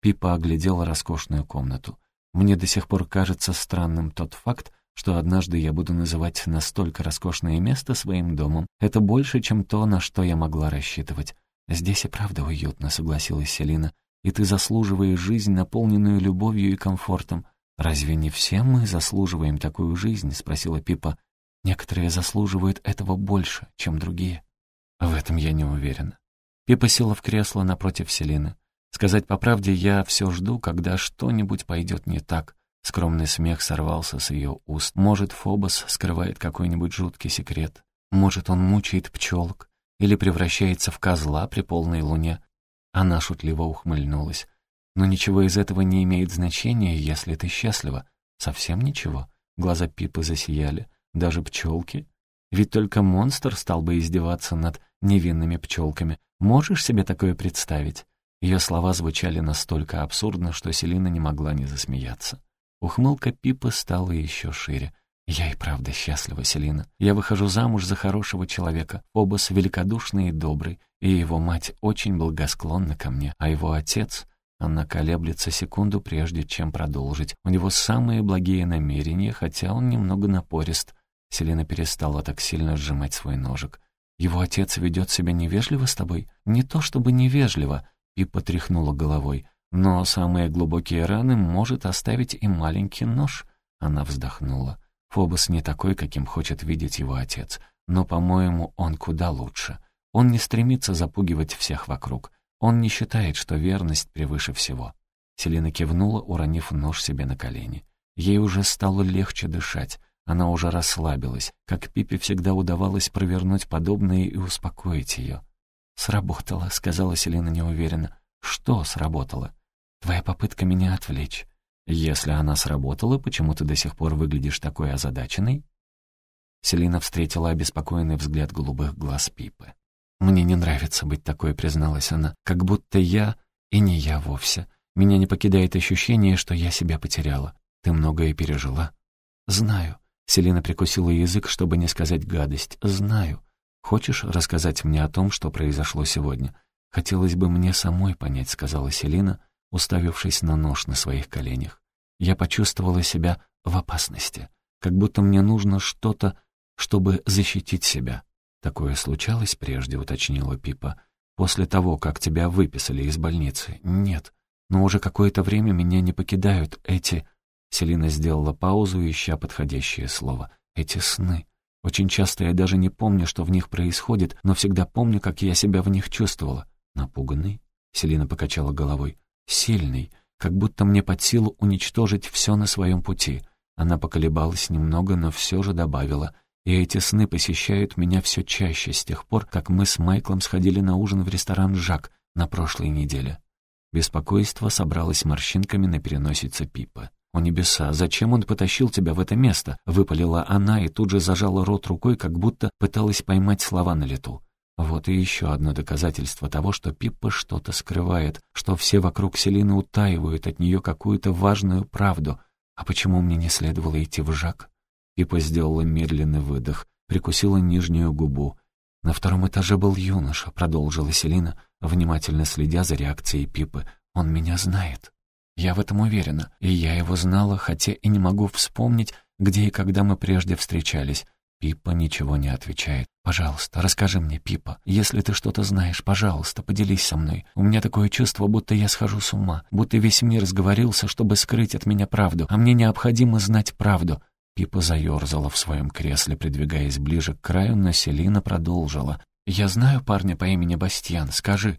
Пипа оглядела роскошную комнату. Мне до сих пор кажется странным тот факт, что однажды я буду называть настолько роскошное место своим домом. Это больше, чем то, на что я могла рассчитывать. «Здесь и правда уютно», — согласилась Селина. «И ты заслуживаешь жизнь, наполненную любовью и комфортом. Разве не все мы заслуживаем такую жизнь?» — спросила Пипа. «Некоторые заслуживают этого больше, чем другие». В этом я не уверена. Пипа села в кресло напротив Селины. Сказать по правде, я все жду, когда что-нибудь пойдет не так. Скромный смех сорвался с ее уст. Может, Фобос скрывает какой-нибудь жуткий секрет. Может, он мучает пчелок или превращается в козла при полной луне. Она шутливо ухмыльнулась. Но ничего из этого не имеет значения, если ты счастлива. Совсем ничего. Глаза Пипы засияли. Даже пчелки. Ведь только монстр стал бы издеваться над невинными пчелками. Можешь себе такое представить? Ее слова звучали настолько абсурдно, что Селина не могла не засмеяться. Ухмылка Пипы стала еще шире. «Я и правда счастлива, Селина. Я выхожу замуж за хорошего человека. Обос великодушный и добрый, и его мать очень благосклонна ко мне, а его отец...» Она колеблется секунду, прежде чем продолжить. У него самые благие намерения, хотя он немного напорист. Селина перестала так сильно сжимать свой ножик. «Его отец ведет себя невежливо с тобой?» «Не то чтобы невежливо, и потряхнула головой. «Но самые глубокие раны может оставить и маленький нож». Она вздохнула. Фобос не такой, каким хочет видеть его отец. Но, по-моему, он куда лучше. Он не стремится запугивать всех вокруг. Он не считает, что верность превыше всего. Селина кивнула, уронив нож себе на колени. Ей уже стало легче дышать. Она уже расслабилась. Как Пипе всегда удавалось провернуть подобное и успокоить ее. «Сработало», — сказала Селена неуверенно. «Что сработало?» «Твоя попытка меня отвлечь. Если она сработала, почему ты до сих пор выглядишь такой озадаченной?» Селина встретила обеспокоенный взгляд голубых глаз Пипы. «Мне не нравится быть такой», — призналась она, «как будто я и не я вовсе. Меня не покидает ощущение, что я себя потеряла. Ты многое пережила?» «Знаю». Селина прикусила язык, чтобы не сказать гадость. «Знаю. «Хочешь рассказать мне о том, что произошло сегодня? Хотелось бы мне самой понять», — сказала Селина, уставившись на нож на своих коленях. Я почувствовала себя в опасности, как будто мне нужно что-то, чтобы защитить себя. «Такое случалось прежде», — уточнила Пипа. «После того, как тебя выписали из больницы?» «Нет. Но уже какое-то время меня не покидают эти...» Селина сделала паузу, ища подходящее слово. «Эти сны. Очень часто я даже не помню, что в них происходит, но всегда помню, как я себя в них чувствовала. Напуганный? Селина покачала головой. Сильный, как будто мне под силу уничтожить все на своем пути. Она поколебалась немного, но все же добавила. И эти сны посещают меня все чаще с тех пор, как мы с Майклом сходили на ужин в ресторан «Жак» на прошлой неделе. Беспокойство собралось морщинками на переносице Пипа. «О небеса, зачем он потащил тебя в это место?» — выпалила она и тут же зажала рот рукой, как будто пыталась поймать слова на лету. Вот и еще одно доказательство того, что Пиппа что-то скрывает, что все вокруг Селины утаивают от нее какую-то важную правду. А почему мне не следовало идти в Жак? Пиппа сделала медленный выдох, прикусила нижнюю губу. «На втором этаже был юноша», — продолжила Селина, внимательно следя за реакцией Пипы. «Он меня знает». Я в этом уверена, и я его знала, хотя и не могу вспомнить, где и когда мы прежде встречались. Пипа ничего не отвечает. «Пожалуйста, расскажи мне, Пипа. Если ты что-то знаешь, пожалуйста, поделись со мной. У меня такое чувство, будто я схожу с ума, будто весь мир сговорился, чтобы скрыть от меня правду, а мне необходимо знать правду». Пипа заерзала в своем кресле, придвигаясь ближе к краю, но Селина продолжила. «Я знаю парня по имени Бастьян. Скажи,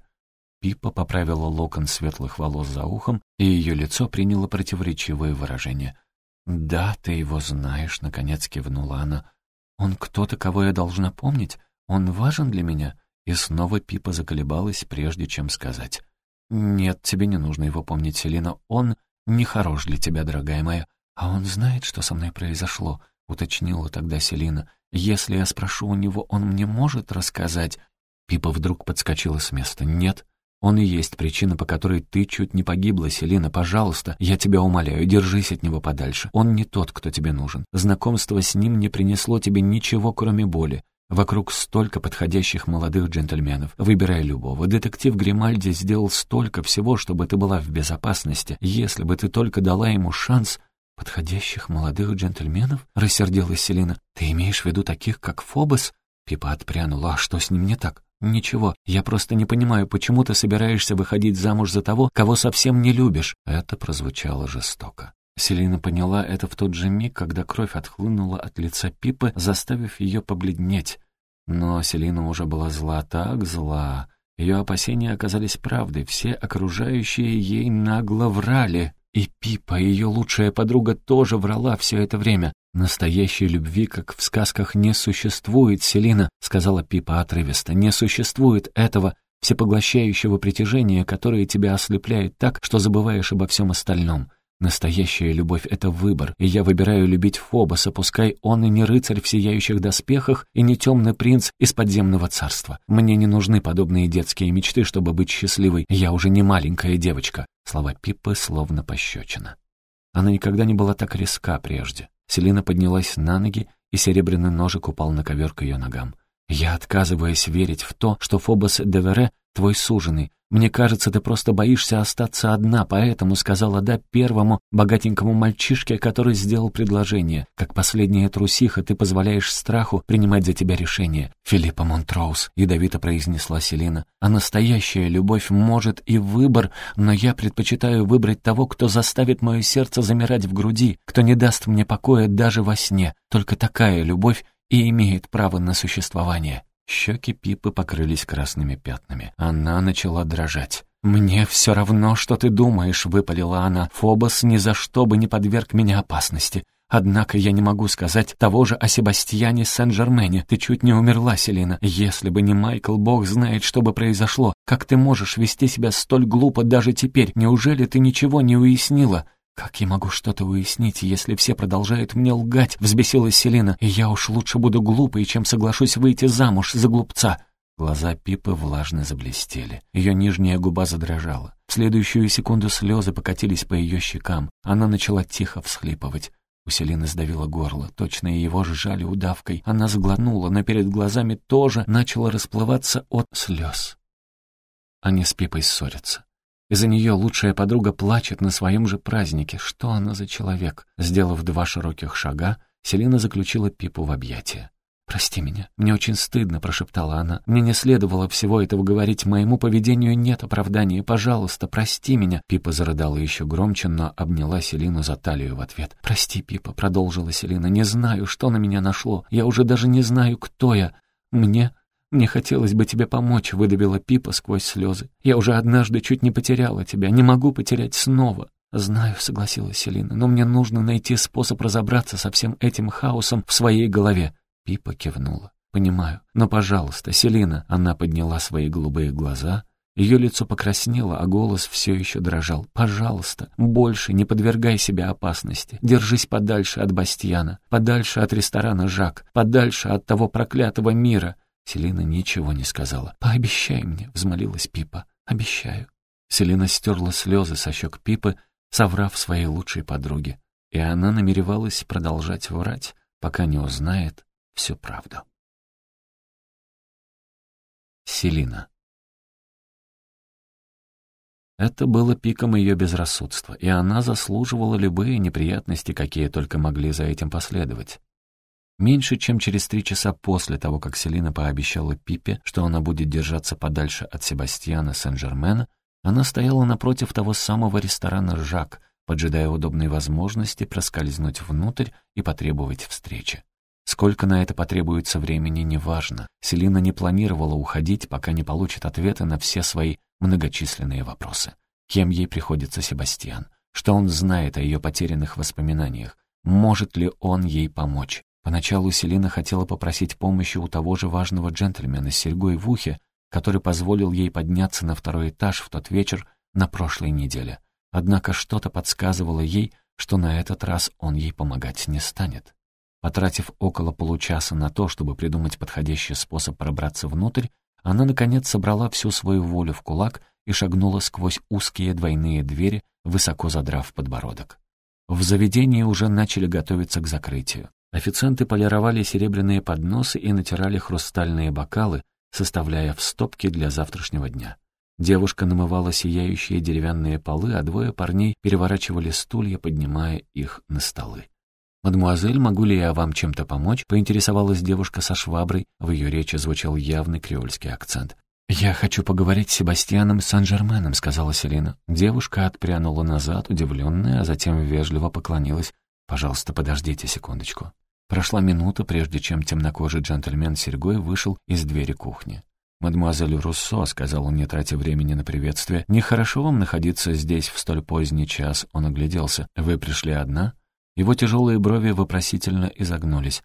Пипа поправила локон светлых волос за ухом, и ее лицо приняло противоречивое выражение. «Да, ты его знаешь», — наконец кивнула она. «Он кто-то, кого я должна помнить? Он важен для меня?» И снова Пипа заколебалась, прежде чем сказать. «Нет, тебе не нужно его помнить, Селина. Он нехорош для тебя, дорогая моя. А он знает, что со мной произошло», — уточнила тогда Селина. «Если я спрошу у него, он мне может рассказать?» Пипа вдруг подскочила с места. «Нет, он и есть причина, по которой ты чуть не погибла, Селина. Пожалуйста, я тебя умоляю, держись от него подальше. Он не тот, кто тебе нужен. Знакомство с ним не принесло тебе ничего, кроме боли. Вокруг столько подходящих молодых джентльменов. Выбирай любого. Детектив Гримальди сделал столько всего, чтобы ты была в безопасности. Если бы ты только дала ему шанс... «Подходящих молодых джентльменов?» — рассердилась Селина. «Ты имеешь в виду таких, как Фобос?» Пипа отпрянула. «А что с ним не так?» «Ничего, я просто не понимаю, почему ты собираешься выходить замуж за того, кого совсем не любишь?» Это прозвучало жестоко. Селина поняла это в тот же миг, когда кровь отхлынула от лица Пипы, заставив ее побледнеть. Но Селина уже была зла так зла. Ее опасения оказались правдой, все окружающие ей нагло врали. И Пипа, ее лучшая подруга, тоже врала все это время. «Настоящей любви, как в сказках, не существует, Селина», — сказала Пипа отрывисто. «Не существует этого всепоглощающего притяжения, которое тебя ослепляет так, что забываешь обо всем остальном. Настоящая любовь — это выбор, и я выбираю любить Фобоса, пускай он и не рыцарь в сияющих доспехах, и не темный принц из подземного царства. Мне не нужны подобные детские мечты, чтобы быть счастливой. Я уже не маленькая девочка». Слова Пиппы словно пощечина. Она никогда не была так резка прежде. Селина поднялась на ноги, и серебряный ножик упал на ковер к ее ногам. «Я отказываюсь верить в то, что Фобос Девере — твой суженый, «Мне кажется, ты просто боишься остаться одна, поэтому сказала «да» первому богатенькому мальчишке, который сделал предложение. Как последняя трусиха, ты позволяешь страху принимать за тебя решение». «Филиппа Монтроуз», — ядовито произнесла Селина. «А настоящая любовь может и выбор, но я предпочитаю выбрать того, кто заставит мое сердце замирать в груди, кто не даст мне покоя даже во сне. Только такая любовь и имеет право на существование». Щеки Пипы покрылись красными пятнами. Она начала дрожать. «Мне все равно, что ты думаешь», — выпалила она. «Фобос ни за что бы не подверг меня опасности. Однако я не могу сказать того же о Себастьяне Сен-Жермене. Ты чуть не умерла, Селина. Если бы не Майкл, бог знает, что бы произошло. Как ты можешь вести себя столь глупо даже теперь? Неужели ты ничего не уяснила?» «Как я могу что-то уяснить, если все продолжают мне лгать?» — взбесилась Селина. «И я уж лучше буду глупой, чем соглашусь выйти замуж за глупца». Глаза Пипы влажно заблестели. Ее нижняя губа задрожала. В следующую секунду слезы покатились по ее щекам. Она начала тихо всхлипывать. У Селины сдавило горло, точно его сжали удавкой. Она сглотнула, но перед глазами тоже начала расплываться от слез. Они с Пипой ссорятся. Из-за нее лучшая подруга плачет на своем же празднике. Что она за человек? Сделав два широких шага, Селина заключила Пипу в объятия. «Прости меня, мне очень стыдно», — прошептала она. «Мне не следовало всего этого говорить, моему поведению нет оправдания. Пожалуйста, прости меня». Пипа зарыдала еще громче, но обняла Селину за талию в ответ. «Прости, Пипа», — продолжила Селина, — «не знаю, что на меня нашло. Я уже даже не знаю, кто я. Мне «Мне хотелось бы тебе помочь», — выдавила Пипа сквозь слезы. «Я уже однажды чуть не потеряла тебя, не могу потерять снова». «Знаю», — согласилась Селина, «но мне нужно найти способ разобраться со всем этим хаосом в своей голове». Пипа кивнула. «Понимаю. Но, пожалуйста, Селина...» Она подняла свои голубые глаза. Ее лицо покраснело, а голос все еще дрожал. «Пожалуйста, больше не подвергай себя опасности. Держись подальше от Бастьяна, подальше от ресторана «Жак», подальше от того проклятого мира. Селина ничего не сказала. «Пообещай мне», — взмолилась Пипа. «Обещаю». Селина стерла слезы со щек Пипы, соврав своей лучшей подруге. И она намеревалась продолжать врать, пока не узнает всю правду. Селина. Это было пиком ее безрассудства, и она заслуживала любые неприятности, какие только могли за этим последовать. Меньше чем через три часа после того, как Селина пообещала Пипе, что она будет держаться подальше от Себастьяна Сен-Жермена, она стояла напротив того самого ресторана «Жак», поджидая удобной возможности проскользнуть внутрь и потребовать встречи. Сколько на это потребуется времени, неважно. Селина не планировала уходить, пока не получит ответы на все свои многочисленные вопросы. Кем ей приходится Себастьян? Что он знает о ее потерянных воспоминаниях? может ли он ей помочь. Поначалу Селина хотела попросить помощи у того же важного джентльмена с серьгой в ухе, который позволил ей подняться на второй этаж в тот вечер на прошлой неделе. Однако что-то подсказывало ей, что на этот раз он ей помогать не станет. Потратив около получаса на то, чтобы придумать подходящий способ пробраться внутрь, она, наконец, собрала всю свою волю в кулак и шагнула сквозь узкие двойные двери, высоко задрав подбородок. В заведении уже начали готовиться к закрытию. Официанты полировали серебряные подносы и натирали хрустальные бокалы, составляя в стопки для завтрашнего дня. Девушка намывала сияющие деревянные полы, а двое парней переворачивали стулья, поднимая их на столы. «Мадемуазель, могу ли я вам чем-то помочь?» — поинтересовалась девушка со шваброй. В ее речи звучал явный креольский акцент. «Я хочу поговорить с Себастьяном Сан-Жерменом», — сказала Селина. Девушка отпрянула назад, удивленная, а затем вежливо поклонилась. «Пожалуйста, подождите секундочку». Прошла минута, прежде чем темнокожий джентльмен Серегой вышел из двери кухни. «Мадемуазель Руссо», — сказал он, не тратя времени на приветствие, — «нехорошо вам находиться здесь в столь поздний час». Он огляделся. «Вы пришли одна?» Его тяжелые брови вопросительно изогнулись.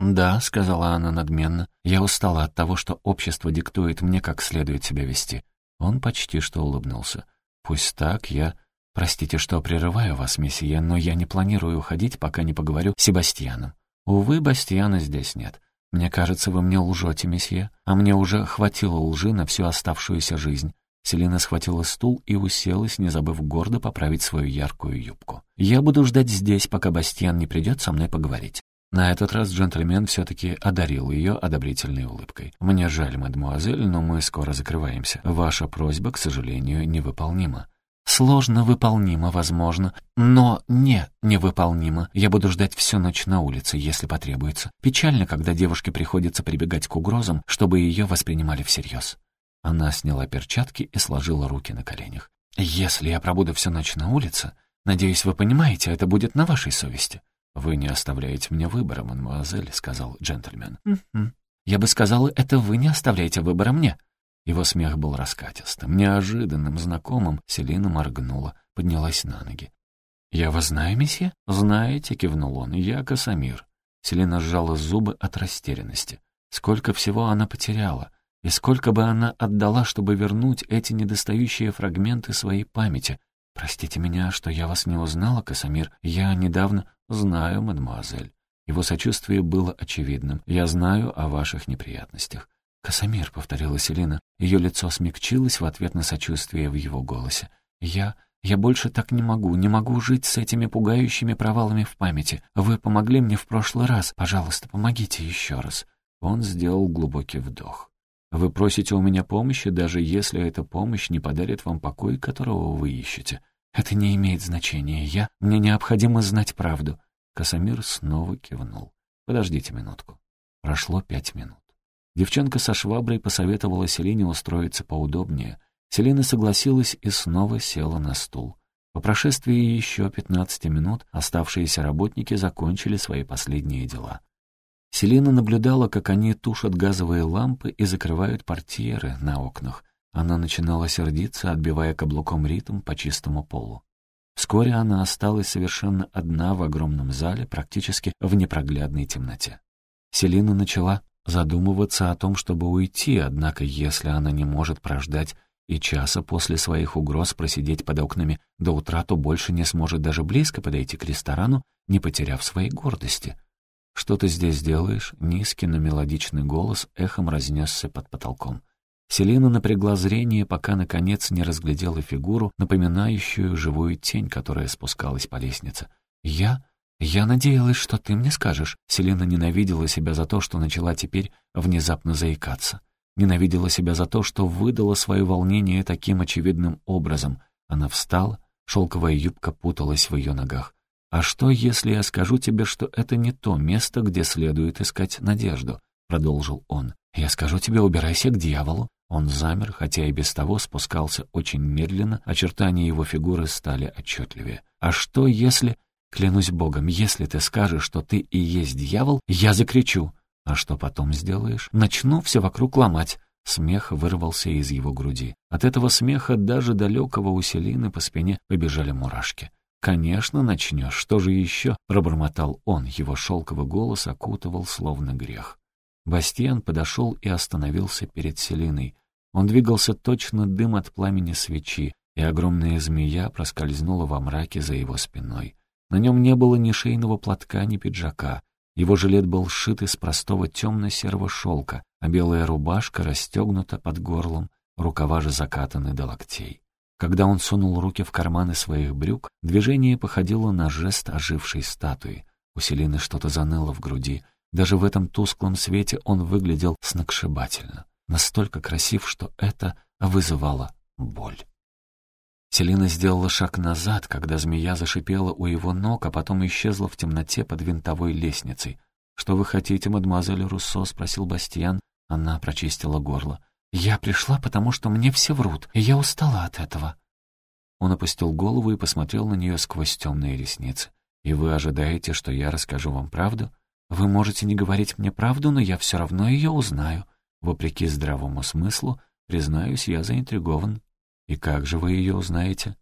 «Да», — сказала она надменно, — «я устала от того, что общество диктует мне, как следует себя вести». Он почти что улыбнулся. «Пусть так, я...» «Простите, что прерываю вас, месье, но я не планирую уходить, пока не поговорю с Себастьяном. Увы, Бастьяна здесь нет. Мне кажется, вы мне лжете, месье, а мне уже хватило лжи на всю оставшуюся жизнь. Селина схватила стул и уселась, не забыв гордо поправить свою яркую юбку. «Я буду ждать здесь, пока Бастьян не придет со мной поговорить». На этот раз джентльмен все-таки одарил ее одобрительной улыбкой. «Мне жаль, мадемуазель, но мы скоро закрываемся. Ваша просьба, к сожалению, невыполнима». «Сложно выполнимо, возможно, но не невыполнимо. Я буду ждать всю ночь на улице, если потребуется. Печально, когда девушке приходится прибегать к угрозам, чтобы ее воспринимали всерьез». Она сняла перчатки и сложила руки на коленях. «Если я пробуду всю ночь на улице, надеюсь, вы понимаете, это будет на вашей совести». «Вы не оставляете мне выбора, мадемуазель», — сказал джентльмен. «Угу. Я бы сказала, это вы не оставляете выбора мне». Его смех был раскатистым, неожиданным, знакомым. Селина моргнула, поднялась на ноги. «Я вас знаю, месье?» «Знаете», — кивнул он, — «я Касамир». Селина сжала зубы от растерянности. Сколько всего она потеряла. И сколько бы она отдала, чтобы вернуть эти недостающие фрагменты своей памяти? Простите меня, что я вас не узнала, Касамир. Я недавно... Знаю, мадемуазель. Его сочувствие было очевидным. Я знаю о ваших неприятностях. «Касамир», — повторила Селина. Ее лицо смягчилось в ответ на сочувствие в его голосе. «Я... я больше так не могу, не могу жить с этими пугающими провалами в памяти. Вы помогли мне в прошлый раз. Пожалуйста, помогите еще раз». Он сделал глубокий вдох. Вы просите у меня помощи, даже если эта помощь не подарит вам покой, которого вы ищете. Это не имеет значения. Я... Мне необходимо знать правду». Касамир снова кивнул. «Подождите минутку». Прошло пять минут. Девчонка со шваброй посоветовала Селине устроиться поудобнее. Селина согласилась и снова села на стул. По прошествии еще пятнадцати минут оставшиеся работники закончили свои последние дела. Селина наблюдала, как они тушат газовые лампы и закрывают портьеры на окнах. Она начинала сердиться, отбивая каблуком ритм по чистому полу. Вскоре она осталась совершенно одна в огромном зале, практически в непроглядной темноте. Селина начала задумываться о том, чтобы уйти, однако если она не может прождать и часа после своих угроз просидеть под окнами до утра, то больше не сможет даже близко подойти к ресторану, не потеряв своей гордости — «Что ты здесь делаешь?» Низкий, но мелодичный голос эхом разнесся под потолком. Селина напрягла зрение, пока, наконец, не разглядела фигуру, напоминающую живую тень, которая спускалась по лестнице. «Я? Я надеялась, что ты мне скажешь». Селина ненавидела себя за то, что начала теперь внезапно заикаться. Ненавидела себя за то, что выдала свое волнение таким очевидным образом. Она встала, шелковая юбка путалась в ее ногах. «А что, если я скажу тебе, что это не то место, где следует искать надежду?» — продолжил он. «Я скажу тебе, убирайся к дьяволу». Он замер, хотя и без того спускался очень медленно, очертания его фигуры стали отчетливее. «А что, если...» «Клянусь Богом, если ты скажешь, что ты и есть дьявол, я закричу». «А что потом сделаешь?» «Начну все вокруг ломать». Смех вырвался из его груди. От этого смеха даже далекого у Селины по спине побежали мурашки. «Конечно начнешь, что же еще?» — пробормотал он, его шелковый голос окутывал словно грех. Бастиан подошел и остановился перед Селиной. Он двигался точно дым от пламени свечи, и огромная змея проскользнула во мраке за его спиной. На нем не было ни шейного платка, ни пиджака. Его жилет был сшит из простого темно-серого шелка, а белая рубашка расстегнута под горлом, рукава же закатаны до локтей. Когда он сунул руки в карманы своих брюк, движение походило на жест ожившей статуи. У Селины что-то заныло в груди. Даже в этом тусклом свете он выглядел сногсшибательно. Настолько красив, что это вызывало боль. Селина сделала шаг назад, когда змея зашипела у его ног, а потом исчезла в темноте под винтовой лестницей. «Что вы хотите, мадемуазель Руссо?» — спросил Бастиан. Она прочистила горло. «Я пришла, потому что мне все врут, и я устала от этого». Он опустил голову и посмотрел на нее сквозь темные ресницы. «И вы ожидаете, что я расскажу вам правду? Вы можете не говорить мне правду, но я все равно ее узнаю. Вопреки здравому смыслу, признаюсь, я заинтригован. И как же вы ее узнаете?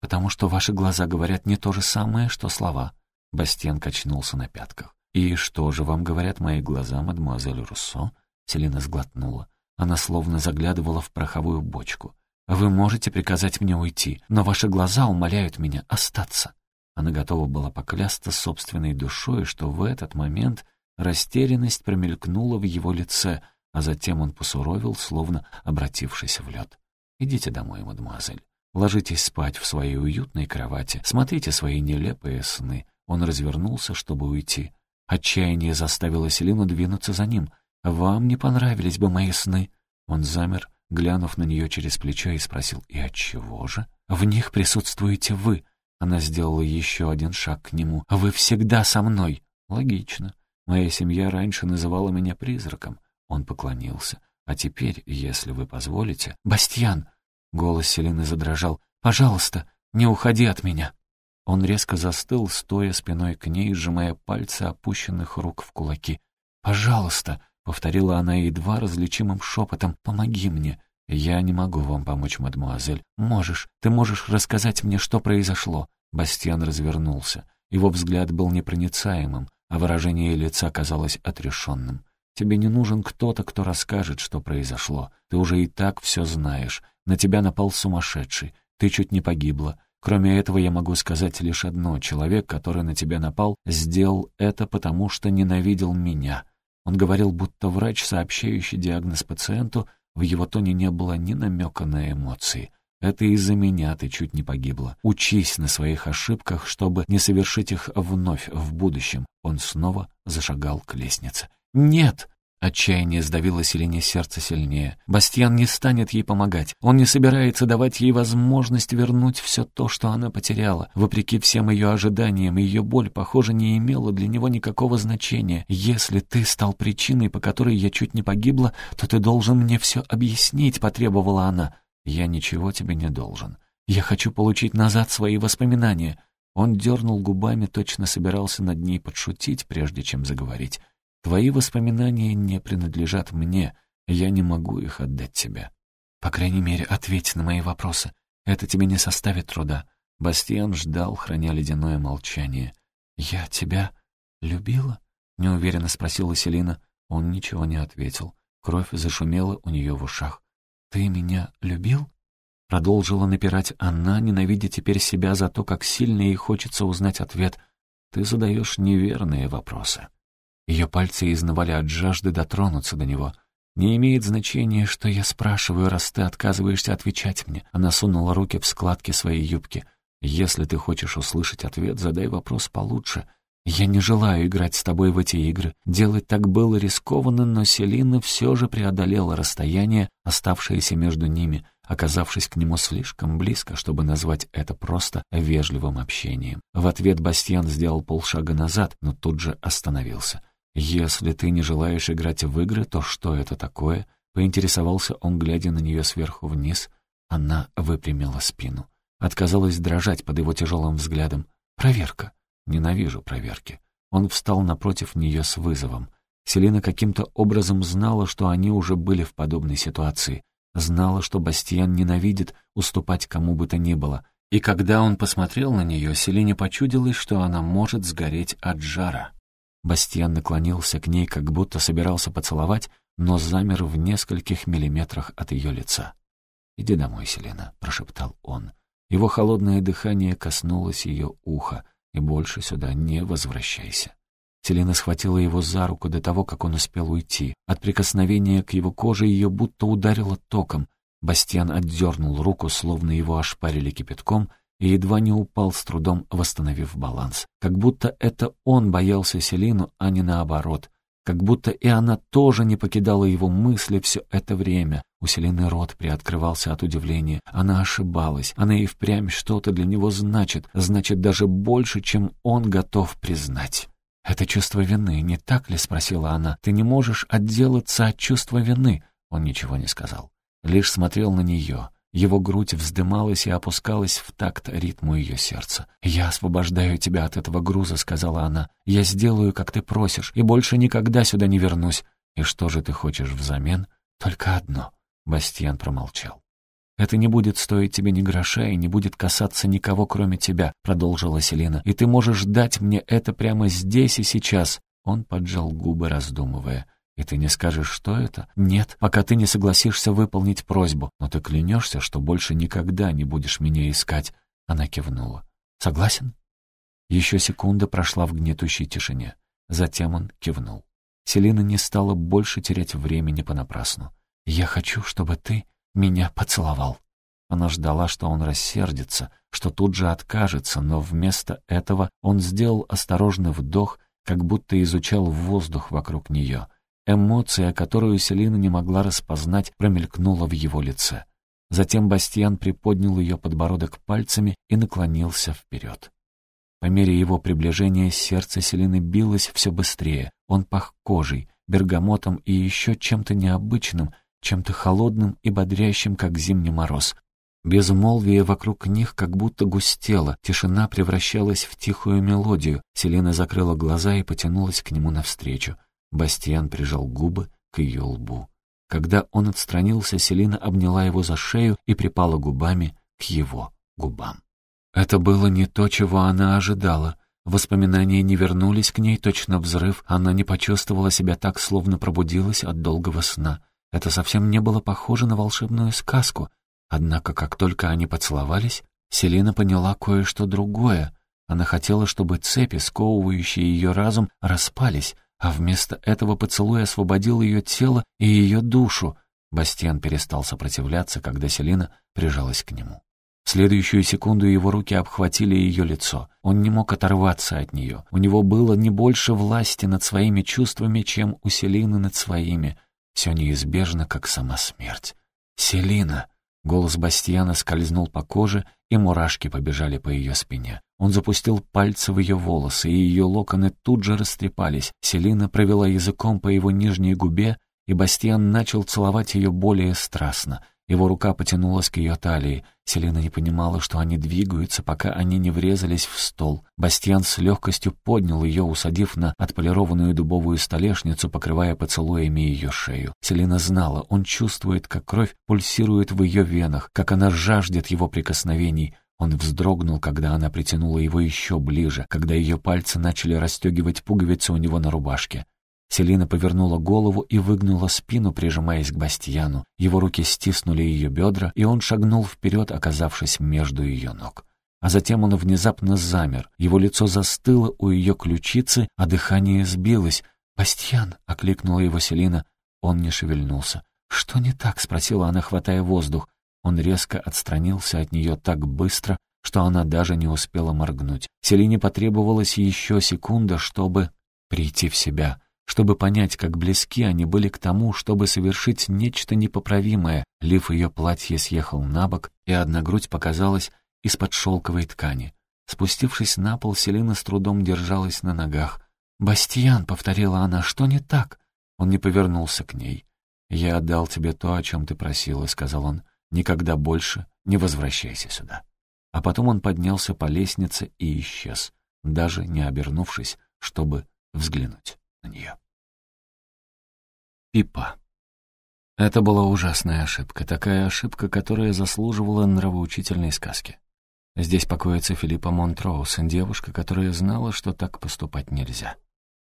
Потому что ваши глаза говорят не то же самое, что слова». Бастиан качнулся на пятках. «И что же вам говорят мои глаза, мадемуазель Руссо?» Селина сглотнула. Она словно заглядывала в пороховую бочку. «Вы можете приказать мне уйти, но ваши глаза умоляют меня остаться». Она готова была поклясться собственной душой, что в этот момент растерянность промелькнула в его лице, а затем он посуровил, словно обратившись в лед. «Идите домой, мадемуазель. Ложитесь спать в своей уютной кровати, смотрите свои нелепые сны». Он развернулся, чтобы уйти. Отчаяние заставило Селину двинуться за ним. «Вам не понравились бы мои сны?» Он замер, глянув на нее через плечо и спросил, «И от чего же?» «В них присутствуете вы». Она сделала еще один шаг к нему. «Вы всегда со мной». «Логично. Моя семья раньше называла меня призраком». Он поклонился. «А теперь, если вы позволите...» «Бастьян!» Голос Селины задрожал. «Пожалуйста, не уходи от меня!» Он резко застыл, стоя спиной к ней, сжимая пальцы опущенных рук в кулаки. «Пожалуйста!» — повторила она едва различимым шепотом. «Помоги мне!» «Я не могу вам помочь, мадемуазель». «Можешь. Ты можешь рассказать мне, что произошло». Бастиан развернулся. Его взгляд был непроницаемым, а выражение лица казалось отрешенным. «Тебе не нужен кто-то, кто расскажет, что произошло. Ты уже и так все знаешь. На тебя напал сумасшедший. Ты чуть не погибла. Кроме этого, я могу сказать лишь одно. Человек, который на тебя напал, сделал это, потому что ненавидел меня. Он говорил, будто врач, сообщающий диагноз пациенту, в его тоне не было ни намека на эмоции. «Это из-за меня ты чуть не погибла. Учись на своих ошибках, чтобы не совершить их вновь в будущем». Он снова зашагал к лестнице. «Нет!» Отчаяние сдавило Селине сердце сильнее. Бастьян не станет ей помогать. Он не собирается давать ей возможность вернуть все то, что она потеряла. Вопреки всем ее ожиданиям, ее боль, похоже, не имела для него никакого значения. «Если ты стал причиной, по которой я чуть не погибла, то ты должен мне все объяснить», — потребовала она. «Я ничего тебе не должен. Я хочу получить назад свои воспоминания». Он дернул губами, точно собирался над ней подшутить, прежде чем заговорить. Твои воспоминания не принадлежат мне, я не могу их отдать тебе. По крайней мере, ответь на мои вопросы. Это тебе не составит труда. Бастиан ждал, храня ледяное молчание. «Я тебя любила?» — неуверенно спросила Селина. Он ничего не ответил. Кровь зашумела у нее в ушах. «Ты меня любил?» Продолжила напирать она, ненавидя теперь себя за то, как сильно ей хочется узнать ответ. «Ты задаешь неверные вопросы». Ее пальцы изнывали от жажды дотронуться до него. «Не имеет значения, что я спрашиваю, раз ты отказываешься отвечать мне». Она сунула руки в складки своей юбки. «Если ты хочешь услышать ответ, задай вопрос получше. Я не желаю играть с тобой в эти игры. Делать так было рискованно, но Селина все же преодолела расстояние, оставшееся между ними, оказавшись к нему слишком близко, чтобы назвать это просто вежливым общением. В ответ Бастьян сделал полшага назад, но тут же остановился. «Если ты не желаешь играть в игры, то что это такое?» — поинтересовался он, глядя на нее сверху вниз. Она выпрямила спину. Отказалась дрожать под его тяжелым взглядом. «Проверка. Ненавижу проверки». Он встал напротив нее с вызовом. Селина каким-то образом знала, что они уже были в подобной ситуации. Знала, что Бастиан ненавидит уступать кому бы то ни было. И когда он посмотрел на нее, Селине почудилось, что она может сгореть от жара. Бастиан наклонился к ней, как будто собирался поцеловать, но замер в нескольких миллиметрах от ее лица. «Иди домой, Селена», — прошептал он. Его холодное дыхание коснулось ее уха, и больше сюда не возвращайся. Селена схватила его за руку до того, как он успел уйти. От прикосновения к его коже ее будто ударило током. Бастиан отдернул руку, словно его ошпарили кипятком, и едва не упал с трудом, восстановив баланс. Как будто это он боялся Селину, а не наоборот. Как будто и она тоже не покидала его мысли все это время. У Селины рот приоткрывался от удивления. Она ошибалась. Она и впрямь что-то для него значит. Значит, даже больше, чем он готов признать. «Это чувство вины, не так ли?» — спросила она. «Ты не можешь отделаться от чувства вины?» Он ничего не сказал. Лишь смотрел на нее. Его грудь вздымалась и опускалась в такт ритму ее сердца. «Я освобождаю тебя от этого груза», — сказала она. «Я сделаю, как ты просишь, и больше никогда сюда не вернусь». «И что же ты хочешь взамен?» «Только одно». Бастьян промолчал. «Это не будет стоить тебе ни гроша и не будет касаться никого, кроме тебя», — продолжила Селина. «И ты можешь дать мне это прямо здесь и сейчас». Он поджал губы, раздумывая. И ты не скажешь, что это? Нет, пока ты не согласишься выполнить просьбу. Но ты клянешься, что больше никогда не будешь меня искать. Она кивнула. Согласен? Еще секунда прошла в гнетущей тишине. Затем он кивнул. Селина не стала больше терять времени понапрасну. «Я хочу, чтобы ты меня поцеловал». Она ждала, что он рассердится, что тут же откажется, но вместо этого он сделал осторожный вдох, как будто изучал воздух вокруг нее — Эмоция, которую Селина не могла распознать, промелькнула в его лице. Затем Бастиан приподнял ее подбородок пальцами и наклонился вперед. По мере его приближения сердце Селины билось все быстрее. Он пах кожей, бергамотом и еще чем-то необычным, чем-то холодным и бодрящим, как зимний мороз. Безмолвие вокруг них как будто густело, тишина превращалась в тихую мелодию. Селена закрыла глаза и потянулась к нему навстречу. Бастиан прижал губы к ее лбу. Когда он отстранился, Селина обняла его за шею и припала губами к его губам. Это было не то, чего она ожидала. Воспоминания не вернулись к ней, точно взрыв. Она не почувствовала себя так, словно пробудилась от долгого сна. Это совсем не было похоже на волшебную сказку. Однако, как только они поцеловались, Селина поняла кое-что другое. Она хотела, чтобы цепи, сковывающие ее разум, распались, а вместо этого поцелуй освободил ее тело и ее душу. Бастиан перестал сопротивляться, когда Селина прижалась к нему. В следующую секунду его руки обхватили ее лицо. Он не мог оторваться от нее. У него было не больше власти над своими чувствами, чем у Селины над своими. Все неизбежно, как сама смерть. «Селина!» Голос Бастиана скользнул по коже, и мурашки побежали по ее спине. Он запустил пальцы в ее волосы, и ее локоны тут же растрепались. Селина провела языком по его нижней губе, и Бастиан начал целовать ее более страстно. Его рука потянулась к ее талии. Селина не понимала, что они двигаются, пока они не врезались в стол. Бастиан с легкостью поднял ее, усадив на отполированную дубовую столешницу, покрывая поцелуями ее шею. Селина знала, он чувствует, как кровь пульсирует в ее венах, как она жаждет его прикосновений. Он вздрогнул, когда она притянула его еще ближе, когда ее пальцы начали расстегивать пуговицы у него на рубашке. Селина повернула голову и выгнула спину, прижимаясь к Бастьяну. Его руки стиснули ее бедра, и он шагнул вперед, оказавшись между ее ног. А затем он внезапно замер. Его лицо застыло у ее ключицы, а дыхание сбилось. «Бастьян!» — окликнула его Селина. Он не шевельнулся. «Что не так?» — спросила она, хватая воздух. Он резко отстранился от нее так быстро, что она даже не успела моргнуть. Селине потребовалась еще секунда, чтобы прийти в себя чтобы понять, как близки они были к тому, чтобы совершить нечто непоправимое. Лиф ее платье съехал на бок, и одна грудь показалась из-под шелковой ткани. Спустившись на пол, Селина с трудом держалась на ногах. «Бастиан», — повторила она, — «что не так?» Он не повернулся к ней. «Я отдал тебе то, о чем ты просила», — сказал он. «Никогда больше не возвращайся сюда». А потом он поднялся по лестнице и исчез, даже не обернувшись, чтобы взглянуть на нее. Пипа. Это была ужасная ошибка, такая ошибка, которая заслуживала нравоучительной сказки. Здесь покоится Филиппа Монтроуз, девушка, которая знала, что так поступать нельзя.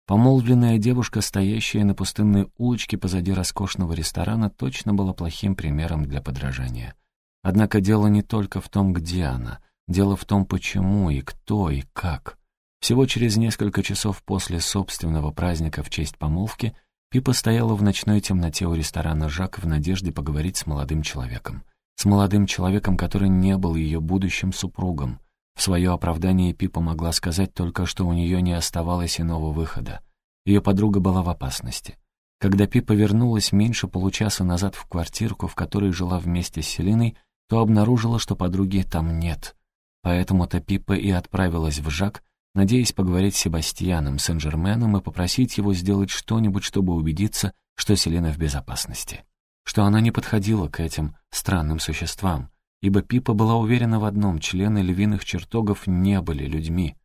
Помолвленная девушка, стоящая на пустынной улочке позади роскошного ресторана, точно была плохим примером для подражания. Однако дело не только в том, где она. Дело в том, почему и кто и как. Всего через несколько часов после собственного праздника в честь помолвки Пипа стояла в ночной темноте у ресторана «Жак» в надежде поговорить с молодым человеком. С молодым человеком, который не был ее будущим супругом. В свое оправдание Пипа могла сказать только, что у нее не оставалось иного выхода. Ее подруга была в опасности. Когда Пипа вернулась меньше получаса назад в квартирку, в которой жила вместе с Селиной, то обнаружила, что подруги там нет. Поэтому-то Пипа и отправилась в Жак, надеясь поговорить с Себастьяном Сен-Жерменом и попросить его сделать что-нибудь, чтобы убедиться, что Селена в безопасности. Что она не подходила к этим странным существам, ибо Пипа была уверена в одном — члены львиных чертогов не были людьми.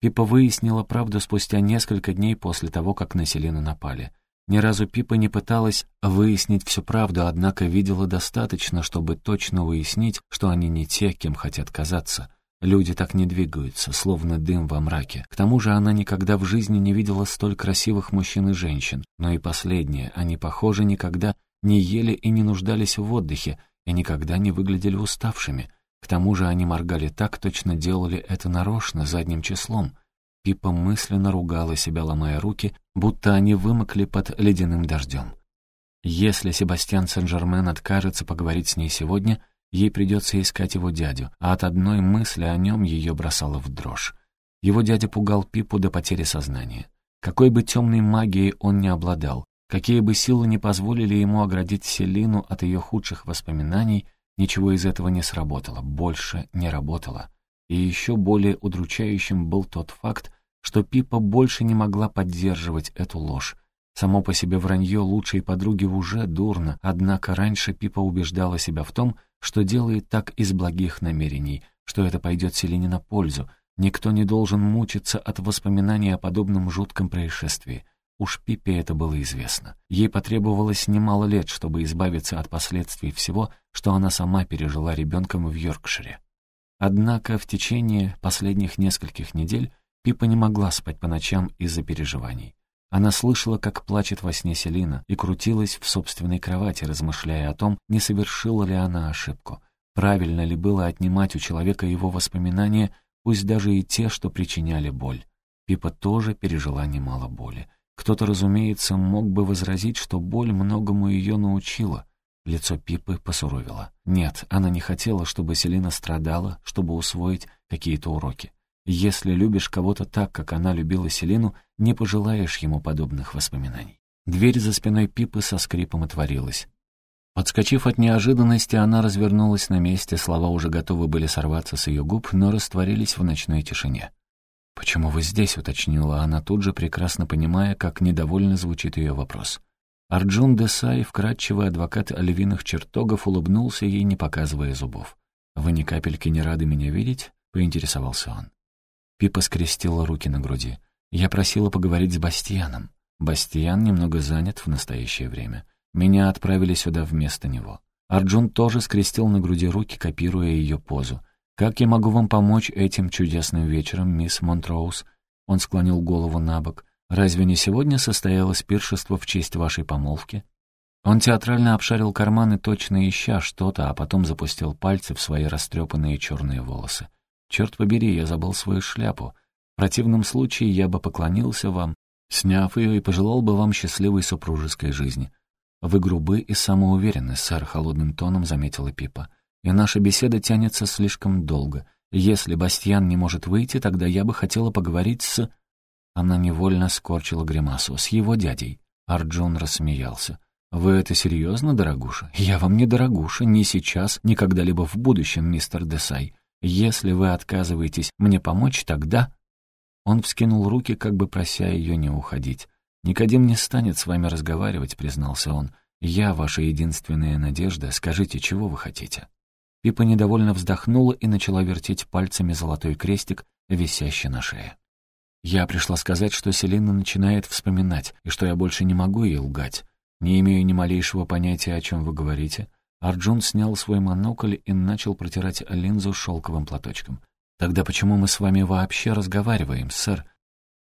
Пипа выяснила правду спустя несколько дней после того, как на Селену напали. Ни разу Пипа не пыталась выяснить всю правду, однако видела достаточно, чтобы точно выяснить, что они не те, кем хотят казаться — Люди так не двигаются, словно дым во мраке. К тому же она никогда в жизни не видела столь красивых мужчин и женщин. Но и последнее, они, похоже, никогда не ели и не нуждались в отдыхе, и никогда не выглядели уставшими. К тому же они моргали так, точно делали это нарочно, задним числом. Пипа мысленно ругала себя, ломая руки, будто они вымокли под ледяным дождем. Если Себастьян Сен-Жермен откажется поговорить с ней сегодня, Ей придется искать его дядю, а от одной мысли о нем ее бросало в дрожь. Его дядя пугал Пипу до потери сознания. Какой бы темной магией он ни обладал, какие бы силы не позволили ему оградить Селину от ее худших воспоминаний, ничего из этого не сработало, больше не работало. И еще более удручающим был тот факт, что Пипа больше не могла поддерживать эту ложь, Само по себе вранье лучшей подруги уже дурно, однако раньше Пипа убеждала себя в том, что делает так из благих намерений, что это пойдет Селине на пользу. Никто не должен мучиться от воспоминаний о подобном жутком происшествии. Уж Пипе это было известно. Ей потребовалось немало лет, чтобы избавиться от последствий всего, что она сама пережила ребенком в Йоркшире. Однако в течение последних нескольких недель Пипа не могла спать по ночам из-за переживаний. Она слышала, как плачет во сне Селина, и крутилась в собственной кровати, размышляя о том, не совершила ли она ошибку. Правильно ли было отнимать у человека его воспоминания, пусть даже и те, что причиняли боль. Пипа тоже пережила немало боли. Кто-то, разумеется, мог бы возразить, что боль многому ее научила. Лицо Пипы посуровило. Нет, она не хотела, чтобы Селина страдала, чтобы усвоить какие-то уроки. Если любишь кого-то так, как она любила Селину, не пожелаешь ему подобных воспоминаний. Дверь за спиной Пипы со скрипом отворилась. Подскочив от неожиданности, она развернулась на месте, слова уже готовы были сорваться с ее губ, но растворились в ночной тишине. «Почему вы здесь?» — уточнила она тут же, прекрасно понимая, как недовольно звучит ее вопрос. Арджун Десай, вкрадчивый адвокат львиных чертогов, улыбнулся ей, не показывая зубов. «Вы ни капельки не рады меня видеть?» — поинтересовался он. Пипа скрестила руки на груди. «Я просила поговорить с Бастианом. Бастиан немного занят в настоящее время. Меня отправили сюда вместо него». Арджун тоже скрестил на груди руки, копируя ее позу. «Как я могу вам помочь этим чудесным вечером, мисс Монтроуз?» Он склонил голову на бок. «Разве не сегодня состоялось пиршество в честь вашей помолвки?» Он театрально обшарил карманы, точно ища что-то, а потом запустил пальцы в свои растрепанные черные волосы. Черт побери, я забыл свою шляпу. В противном случае я бы поклонился вам, сняв ее, и пожелал бы вам счастливой супружеской жизни. Вы грубы и самоуверенны, сэр, холодным тоном заметила Пипа. И наша беседа тянется слишком долго. Если Бастьян не может выйти, тогда я бы хотела поговорить с... Она невольно скорчила гримасу. С его дядей. Арджун рассмеялся. «Вы это серьезно, дорогуша? Я вам не дорогуша, ни сейчас, ни когда-либо в будущем, мистер Десай. Если вы отказываетесь мне помочь, тогда...» Он вскинул руки, как бы прося ее не уходить. «Никодим не станет с вами разговаривать», — признался он. «Я ваша единственная надежда. Скажите, чего вы хотите?» Пипа недовольно вздохнула и начала вертеть пальцами золотой крестик, висящий на шее. «Я пришла сказать, что Селина начинает вспоминать, и что я больше не могу ей лгать. Не имею ни малейшего понятия, о чем вы говорите. Арджун снял свой монокль и начал протирать линзу шелковым платочком. «Тогда почему мы с вами вообще разговариваем, сэр?»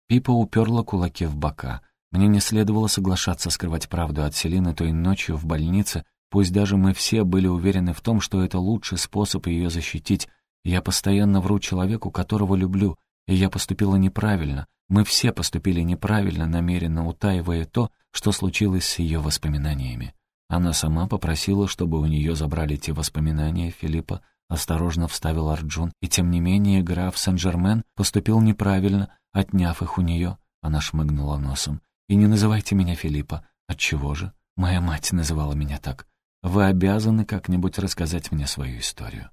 Пипа уперла кулаки в бока. Мне не следовало соглашаться скрывать правду от Селины той ночью в больнице, пусть даже мы все были уверены в том, что это лучший способ ее защитить. Я постоянно вру человеку, которого люблю, и я поступила неправильно. Мы все поступили неправильно, намеренно утаивая то, что случилось с ее воспоминаниями. Она сама попросила, чтобы у нее забрали те воспоминания Филиппа, осторожно вставил Арджун, и тем не менее граф Сен-Жермен поступил неправильно, отняв их у нее. Она шмыгнула носом. «И не называйте меня Филиппа. Отчего же? Моя мать называла меня так. Вы обязаны как-нибудь рассказать мне свою историю».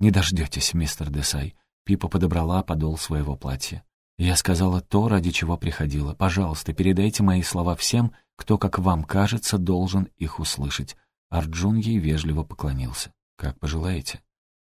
«Не дождетесь, мистер Десай». Пипа подобрала подол своего платья. «Я сказала то, ради чего приходила. Пожалуйста, передайте мои слова всем, кто, как вам кажется, должен их услышать». Арджун ей вежливо поклонился. «Как пожелаете».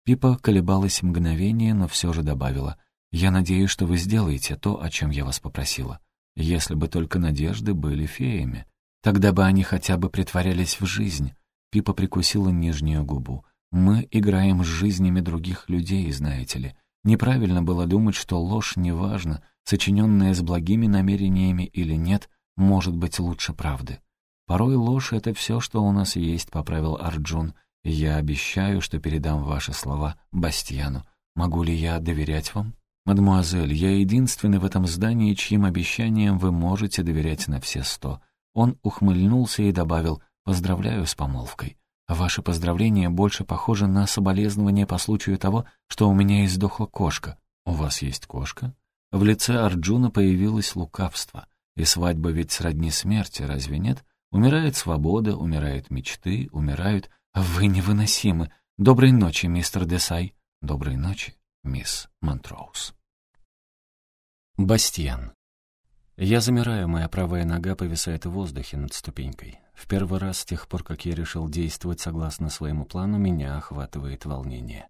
Пипа колебалась мгновение, но все же добавила. «Я надеюсь, что вы сделаете то, о чем я вас попросила. Если бы только надежды были феями. Тогда бы они хотя бы притворялись в жизнь». Пипа прикусила нижнюю губу. «Мы играем с жизнями других людей, знаете ли. Неправильно было думать, что ложь, неважно, сочиненная с благими намерениями или нет, может быть лучше правды. Порой ложь — это все, что у нас есть, — поправил Арджун. Я обещаю, что передам ваши слова Бастьяну. Могу ли я доверять вам? Мадемуазель, я единственный в этом здании, чьим обещаниям вы можете доверять на все сто. Он ухмыльнулся и добавил «Поздравляю с помолвкой». Ваши поздравления больше похожи на соболезнование по случаю того, что у меня издохла кошка. У вас есть кошка? В лице Арджуна появилось лукавство. И свадьба ведь сродни смерти, разве нет? Умирает свобода, умирают мечты, умирают... Вы невыносимы. Доброй ночи, мистер Десай. Доброй ночи, мисс Монтроуз. Бастиан. Я замираю, моя правая нога повисает в воздухе над ступенькой. В первый раз с тех пор, как я решил действовать согласно своему плану, меня охватывает волнение.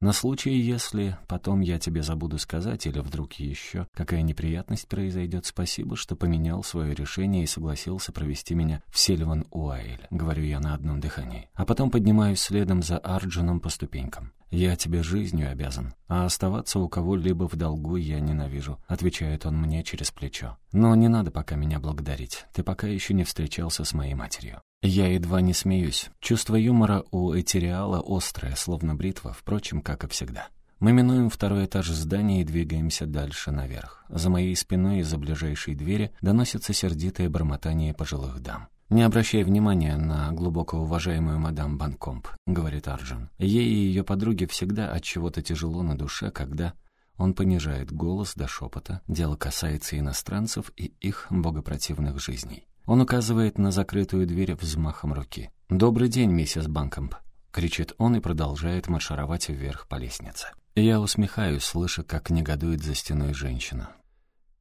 На случай, если потом я тебе забуду сказать или вдруг еще какая неприятность произойдет, спасибо, что поменял свое решение и согласился провести меня в Сильван Уайль, говорю я на одном дыхании. А потом поднимаюсь следом за Арджуном по ступенькам. «Я тебе жизнью обязан, а оставаться у кого-либо в долгу я ненавижу», — отвечает он мне через плечо. «Но не надо пока меня благодарить, ты пока еще не встречался с моей матерью». Я едва не смеюсь. Чувство юмора у Этериала острое, словно бритва, впрочем, как и всегда. Мы минуем второй этаж здания и двигаемся дальше наверх. За моей спиной из-за ближайшей двери доносится сердитое бормотание пожилых дам. «Не обращай внимания на глубоко уважаемую мадам Банкомп», — говорит Арджун. Ей и ее подруге всегда от чего-то тяжело на душе, когда... Он понижает голос до шепота. Дело касается иностранцев и их богопротивных жизней. Он указывает на закрытую дверь взмахом руки. «Добрый день, миссис Банкомп», — кричит он и продолжает маршировать вверх по лестнице. Я усмехаюсь, слыша, как негодует за стеной женщина.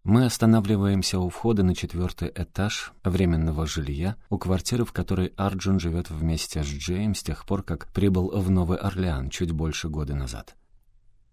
Мы останавливаемся у входа на четвертый этаж временного жилья, у квартиры, в которой Арджун живет вместе с Джейм с тех пор, как прибыл в Новый Орлеан чуть больше года назад.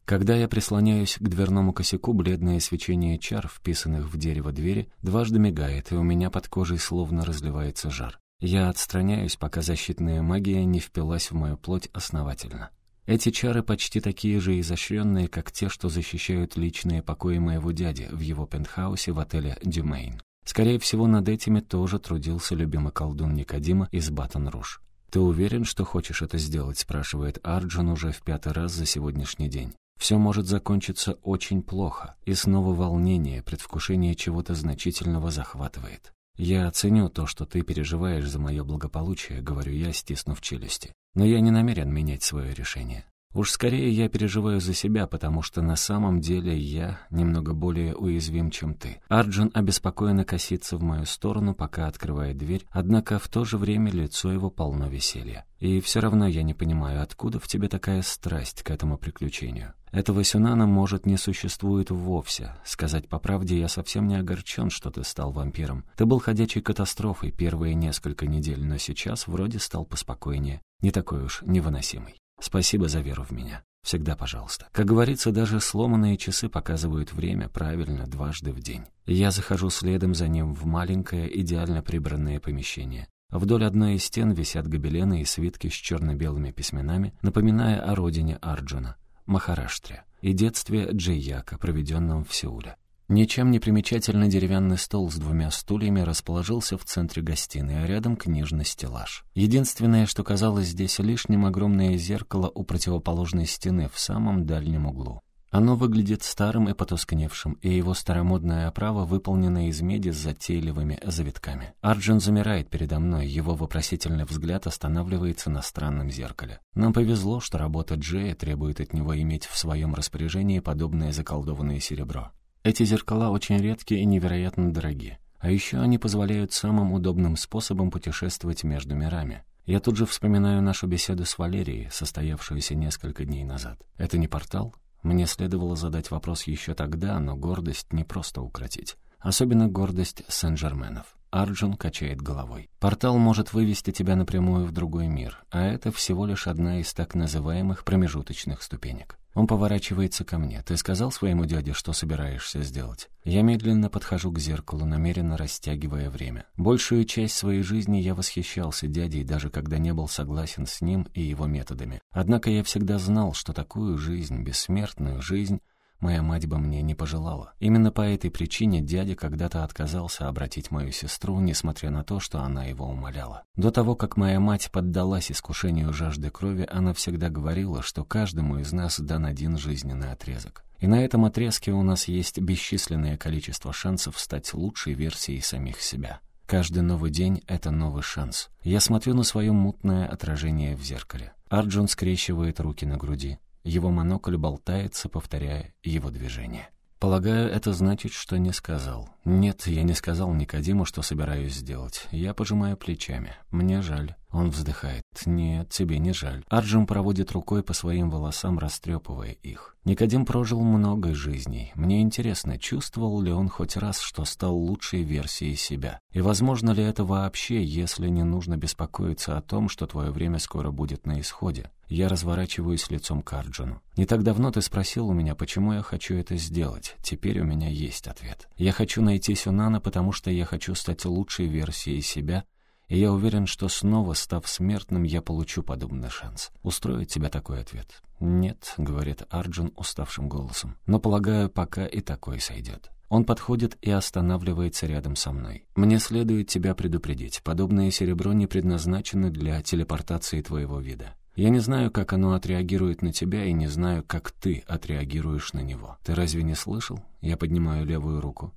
Когда я прислоняюсь к дверному косяку, бледное свечение чар, вписанных в дерево двери, дважды мигает, и у меня под кожей словно разливается жар. Я отстраняюсь, пока защитная магия не впилась в мою плоть основательно. Эти чары почти такие же изощренные, как те, что защищают личные покои моего дяди в его пентхаусе в отеле «Дюмейн». Скорее всего, над этими тоже трудился любимый колдун Никодима из Батон-Руж. «Ты уверен, что хочешь это сделать?» — спрашивает Арджун уже в пятый раз за сегодняшний день. Все может закончиться очень плохо, и снова волнение, предвкушение чего-то значительного захватывает. «Я оценю то, что ты переживаешь за мое благополучие», — говорю я, стиснув челюсти. «Но я не намерен менять свое решение. Уж скорее я переживаю за себя, потому что на самом деле я немного более уязвим, чем ты. Арджун обеспокоенно косится в мою сторону, пока открывает дверь, однако в то же время лицо его полно веселья. И все равно я не понимаю, откуда в тебе такая страсть к этому приключению. Этого Сюнана, может, не существует вовсе. Сказать по правде, я совсем не огорчен, что ты стал вампиром. Ты был ходячей катастрофой первые несколько недель, но сейчас вроде стал поспокойнее. Не такой уж невыносимый. Спасибо за веру в меня. Всегда пожалуйста. Как говорится, даже сломанные часы показывают время правильно дважды в день. Я захожу следом за ним в маленькое, идеально прибранное помещение. Вдоль одной из стен висят гобелены и свитки с черно-белыми письменами, напоминая о родине Арджуна, Махараштре, и детстве Джейяка, проведенном в Сеуле. Ничем не примечательный деревянный стол с двумя стульями расположился в центре гостиной, а рядом книжный стеллаж. Единственное, что казалось здесь лишним, огромное зеркало у противоположной стены в самом дальнем углу. Оно выглядит старым и потускневшим, и его старомодная оправа выполнена из меди с затейливыми завитками. Арджин замирает передо мной, его вопросительный взгляд останавливается на странном зеркале. Нам повезло, что работа Джея требует от него иметь в своем распоряжении подобное заколдованное серебро. Эти зеркала очень редкие и невероятно дорогие. А еще они позволяют самым удобным способом путешествовать между мирами. Я тут же вспоминаю нашу беседу с Валерией, состоявшуюся несколько дней назад. Это не портал? Мне следовало задать вопрос еще тогда, но гордость не просто укротить. Особенно гордость Сен-Жерменов. Арджун качает головой. Портал может вывести тебя напрямую в другой мир, а это всего лишь одна из так называемых промежуточных ступенек. Он поворачивается ко мне. «Ты сказал своему дяде, что собираешься сделать?» Я медленно подхожу к зеркалу, намеренно растягивая время. Большую часть своей жизни я восхищался дядей, даже когда не был согласен с ним и его методами. Однако я всегда знал, что такую жизнь, бессмертную жизнь, моя мать бы мне не пожелала. Именно по этой причине дядя когда-то отказался обратить мою сестру, несмотря на то, что она его умоляла. До того, как моя мать поддалась искушению жажды крови, она всегда говорила, что каждому из нас дан один жизненный отрезок. И на этом отрезке у нас есть бесчисленное количество шансов стать лучшей версией самих себя. Каждый новый день — это новый шанс. Я смотрю на свое мутное отражение в зеркале. Арджун скрещивает руки на груди. Его монокль болтается, повторяя его движение. Полагаю, это значит, что не сказал. Нет, я не сказал Никодиму, что собираюсь сделать. Я пожимаю плечами. Мне жаль. Он вздыхает. Нет, тебе не жаль. Арджим проводит рукой по своим волосам, растрепывая их. Никодим прожил много жизней. Мне интересно, чувствовал ли он хоть раз, что стал лучшей версией себя? И возможно ли это вообще, если не нужно беспокоиться о том, что твое время скоро будет на исходе? Я разворачиваюсь лицом к Арджуну. «Не так давно ты спросил у меня, почему я хочу это сделать. Теперь у меня есть ответ. Я хочу найти Сюнана, потому что я хочу стать лучшей версией себя, и я уверен, что снова, став смертным, я получу подобный шанс. Устроит тебя такой ответ?» «Нет», — говорит Арджун уставшим голосом, «но, полагаю, пока и такой сойдет». Он подходит и останавливается рядом со мной. «Мне следует тебя предупредить. Подобное серебро не предназначено для телепортации твоего вида. Я не знаю, как оно отреагирует на тебя, и не знаю, как ты отреагируешь на него. Ты разве не слышал? Я поднимаю левую руку.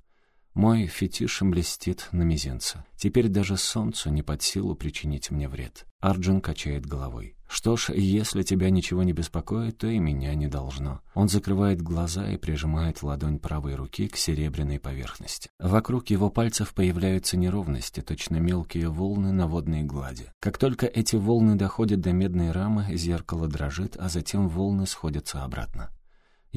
Мой фетиш блестит на мизинце. Теперь даже солнцу не под силу причинить мне вред. Арджун качает головой. Что ж, если тебя ничего не беспокоит, то и меня не должно. Он закрывает глаза и прижимает ладонь правой руки к серебряной поверхности. Вокруг его пальцев появляются неровности, точно мелкие волны на водной глади. Как только эти волны доходят до медной рамы, зеркало дрожит, а затем волны сходятся обратно.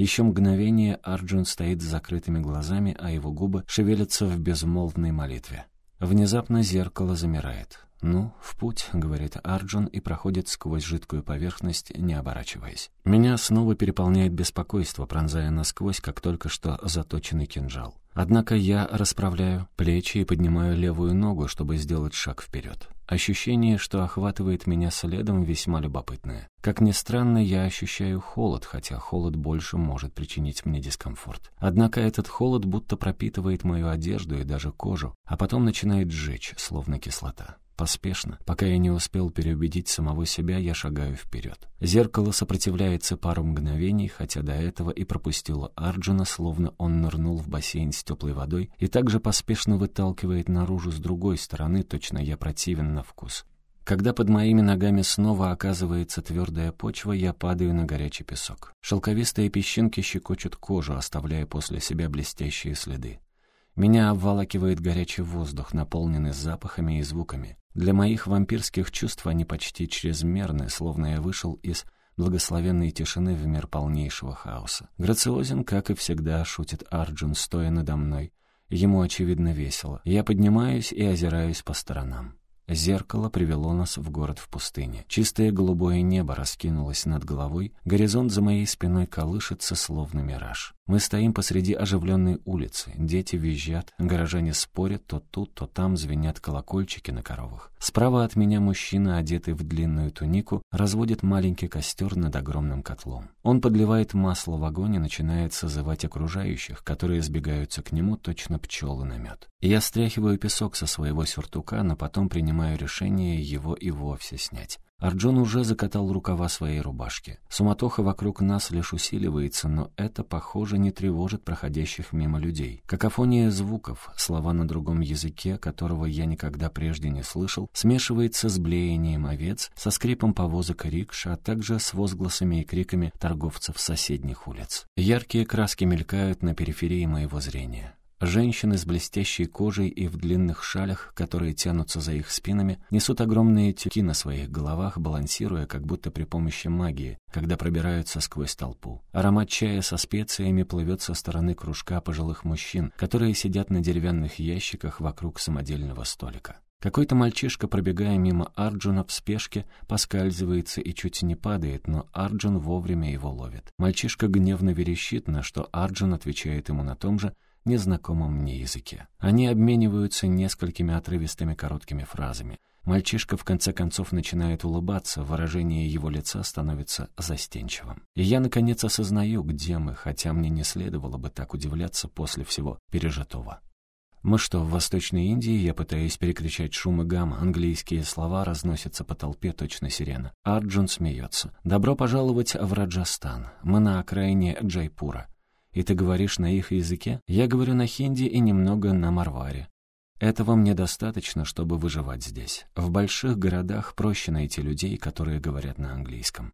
Еще мгновение Арджун стоит с закрытыми глазами, а его губы шевелятся в безмолвной молитве. Внезапно зеркало замирает. «Ну, в путь», — говорит Арджун и проходит сквозь жидкую поверхность, не оборачиваясь. Меня снова переполняет беспокойство, пронзая насквозь, как только что заточенный кинжал. Однако я расправляю плечи и поднимаю левую ногу, чтобы сделать шаг вперед. Ощущение, что охватывает меня следом, весьма любопытное. Как ни странно, я ощущаю холод, хотя холод больше может причинить мне дискомфорт. Однако этот холод будто пропитывает мою одежду и даже кожу, а потом начинает сжечь, словно кислота. Поспешно, пока я не успел переубедить самого себя, я шагаю вперед. Зеркало сопротивляется пару мгновений, хотя до этого и пропустило Арджуна, словно он нырнул в бассейн с теплой водой, и также поспешно выталкивает наружу с другой стороны, точно я противен на вкус. Когда под моими ногами снова оказывается твердая почва, я падаю на горячий песок. Шелковистые песчинки щекочут кожу, оставляя после себя блестящие следы. Меня обволакивает горячий воздух, наполненный запахами и звуками. Для моих вампирских чувств они почти чрезмерны, словно я вышел из благословенной тишины в мир полнейшего хаоса. Грациозен, как и всегда, шутит Арджун, стоя надо мной. Ему, очевидно, весело. Я поднимаюсь и озираюсь по сторонам. Зеркало привело нас в город в пустыне. Чистое голубое небо раскинулось над головой, горизонт за моей спиной колышется, словно мираж. Мы стоим посреди оживленной улицы, дети визжат, горожане спорят, то тут, то там звенят колокольчики на коровах. Справа от меня мужчина, одетый в длинную тунику, разводит маленький костер над огромным котлом. Он подливает масло в огонь и начинает созывать окружающих, которые сбегаются к нему точно пчелы на мед. Я стряхиваю песок со своего сюртука, но потом принимаю решение его и вовсе снять. Арджун уже закатал рукава своей рубашки. Суматоха вокруг нас лишь усиливается, но это, похоже, не тревожит проходящих мимо людей. Какофония звуков, слова на другом языке, которого я никогда прежде не слышал, смешивается с блеянием овец, со скрипом повозок и рикш, а также с возгласами и криками торговцев соседних улиц. Яркие краски мелькают на периферии моего зрения. Женщины с блестящей кожей и в длинных шалях, которые тянутся за их спинами, несут огромные тюки на своих головах, балансируя как будто при помощи магии, когда пробираются сквозь толпу. Аромат чая со специями плывет со стороны кружка пожилых мужчин, которые сидят на деревянных ящиках вокруг самодельного столика. Какой-то мальчишка, пробегая мимо Арджуна в спешке, поскальзывается и чуть не падает, но Арджун вовремя его ловит. Мальчишка гневно верещит, на что Арджун отвечает ему на том же, незнакомом мне языке. Они обмениваются несколькими отрывистыми короткими фразами. Мальчишка в конце концов начинает улыбаться, выражение его лица становится застенчивым. И я, наконец, осознаю, где мы, хотя мне не следовало бы так удивляться после всего пережитого. Мы что, в Восточной Индии? Я пытаюсь перекричать шум и гам. Английские слова разносятся по толпе точно сирена. Арджун смеется. «Добро пожаловать в Раджастан. Мы на окраине Джайпура. И ты говоришь на их языке? Я говорю на хинди и немного на марваре. Этого мне достаточно, чтобы выживать здесь. В больших городах проще найти людей, которые говорят на английском.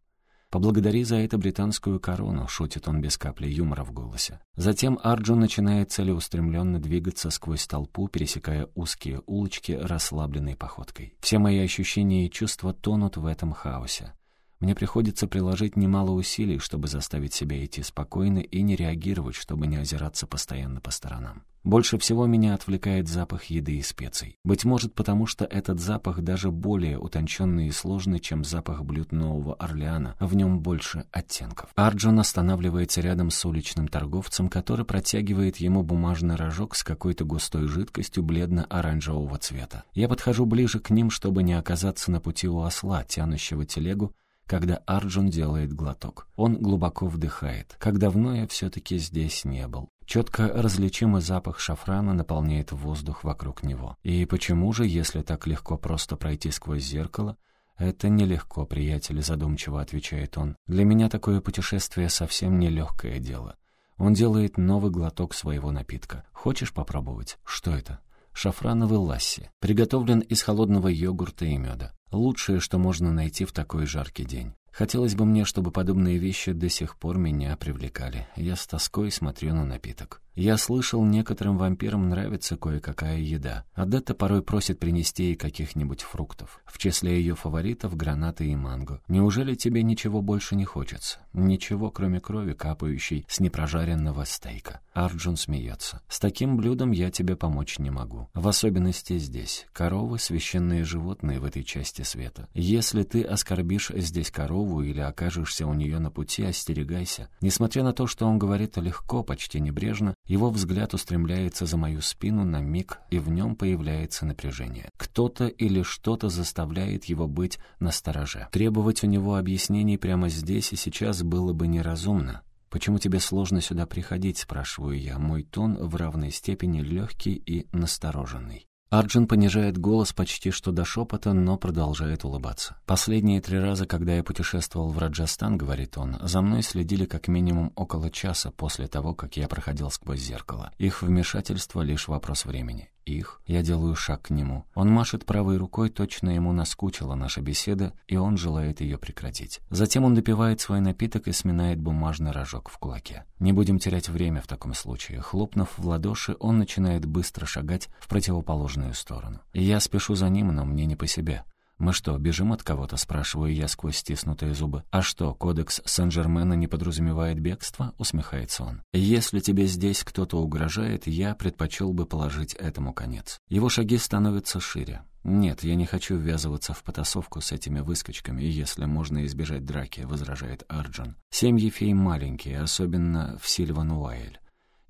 «Поблагодари за это британскую корону», — шутит он без капли юмора в голосе. Затем Арджун начинает целеустремленно двигаться сквозь толпу, пересекая узкие улочки расслабленной походкой. Все мои ощущения и чувства тонут в этом хаосе. Мне приходится приложить немало усилий, чтобы заставить себя идти спокойно и не реагировать, чтобы не озираться постоянно по сторонам. Больше всего меня отвлекает запах еды и специй. Быть может, потому что этот запах даже более утонченный и сложный, чем запах блюд Нового Орлеана, в нем больше оттенков. Арджун останавливается рядом с уличным торговцем, который протягивает ему бумажный рожок с какой-то густой жидкостью бледно-оранжевого цвета. Я подхожу ближе к ним, чтобы не оказаться на пути у осла, тянущего телегу, когда Арджун делает глоток. Он глубоко вдыхает. Как давно я все-таки здесь не был. Четко различимый запах шафрана наполняет воздух вокруг него. И почему же, если так легко просто пройти сквозь зеркало, «Это нелегко, приятель», — задумчиво отвечает он. «Для меня такое путешествие совсем не легкое дело». Он делает новый глоток своего напитка. «Хочешь попробовать? Что это?» «Шафрановый ласси. Приготовлен из холодного йогурта и меда. Лучшее, что можно найти в такой жаркий день. Хотелось бы мне, чтобы подобные вещи до сих пор меня привлекали. Я с тоской смотрю на напиток. Я слышал, некоторым вампирам нравится кое-какая еда. Адетта порой просит принести ей каких-нибудь фруктов. В числе ее фаворитов — гранаты и манго. Неужели тебе ничего больше не хочется? Ничего, кроме крови, капающей с непрожаренного стейка. Арджун смеется. С таким блюдом я тебе помочь не могу. В особенности здесь. Коровы — священные животные в этой части света. Если ты оскорбишь здесь корову или окажешься у нее на пути, остерегайся. Несмотря на то, что он говорит легко, почти небрежно, его взгляд устремляется за мою спину на миг, и в нем появляется напряжение. Кто-то или что-то заставляет его быть настороже. Требовать у него объяснений прямо здесь и сейчас было бы неразумно. «Почему тебе сложно сюда приходить?» — спрашиваю я. Мой тон в равной степени легкий и настороженный. Арджин понижает голос почти что до шепота, но продолжает улыбаться. «Последние три раза, когда я путешествовал в Раджастан, — говорит он, — за мной следили как минимум около часа после того, как я проходил сквозь зеркало. Их вмешательство — лишь вопрос времени их, я делаю шаг к нему. Он машет правой рукой, точно ему наскучила наша беседа, и он желает ее прекратить. Затем он допивает свой напиток и сминает бумажный рожок в кулаке. Не будем терять время в таком случае. Хлопнув в ладоши, он начинает быстро шагать в противоположную сторону. Я спешу за ним, но мне не по себе. «Мы что, бежим от кого-то?» — спрашиваю я сквозь стиснутые зубы. «А что, кодекс Сен-Жермена не подразумевает бегство?» — усмехается он. «Если тебе здесь кто-то угрожает, я предпочел бы положить этому конец». Его шаги становятся шире. «Нет, я не хочу ввязываться в потасовку с этими выскочками, если можно избежать драки», — возражает Арджун. «Семьи фей маленькие, особенно в Сильван-Уайль.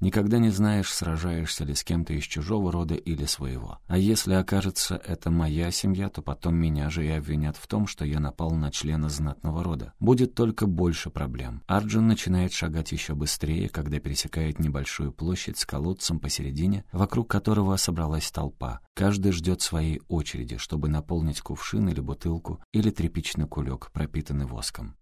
Никогда не знаешь, сражаешься ли с кем-то из чужого рода или своего. А если окажется это моя семья, то потом меня же и обвинят в том, что я напал на члена знатного рода. Будет только больше проблем. Арджун начинает шагать еще быстрее, когда пересекает небольшую площадь с колодцем посередине, вокруг которого собралась толпа. Каждый ждет своей очереди, чтобы наполнить кувшин или бутылку, или тряпичный кулек, пропитанный воском.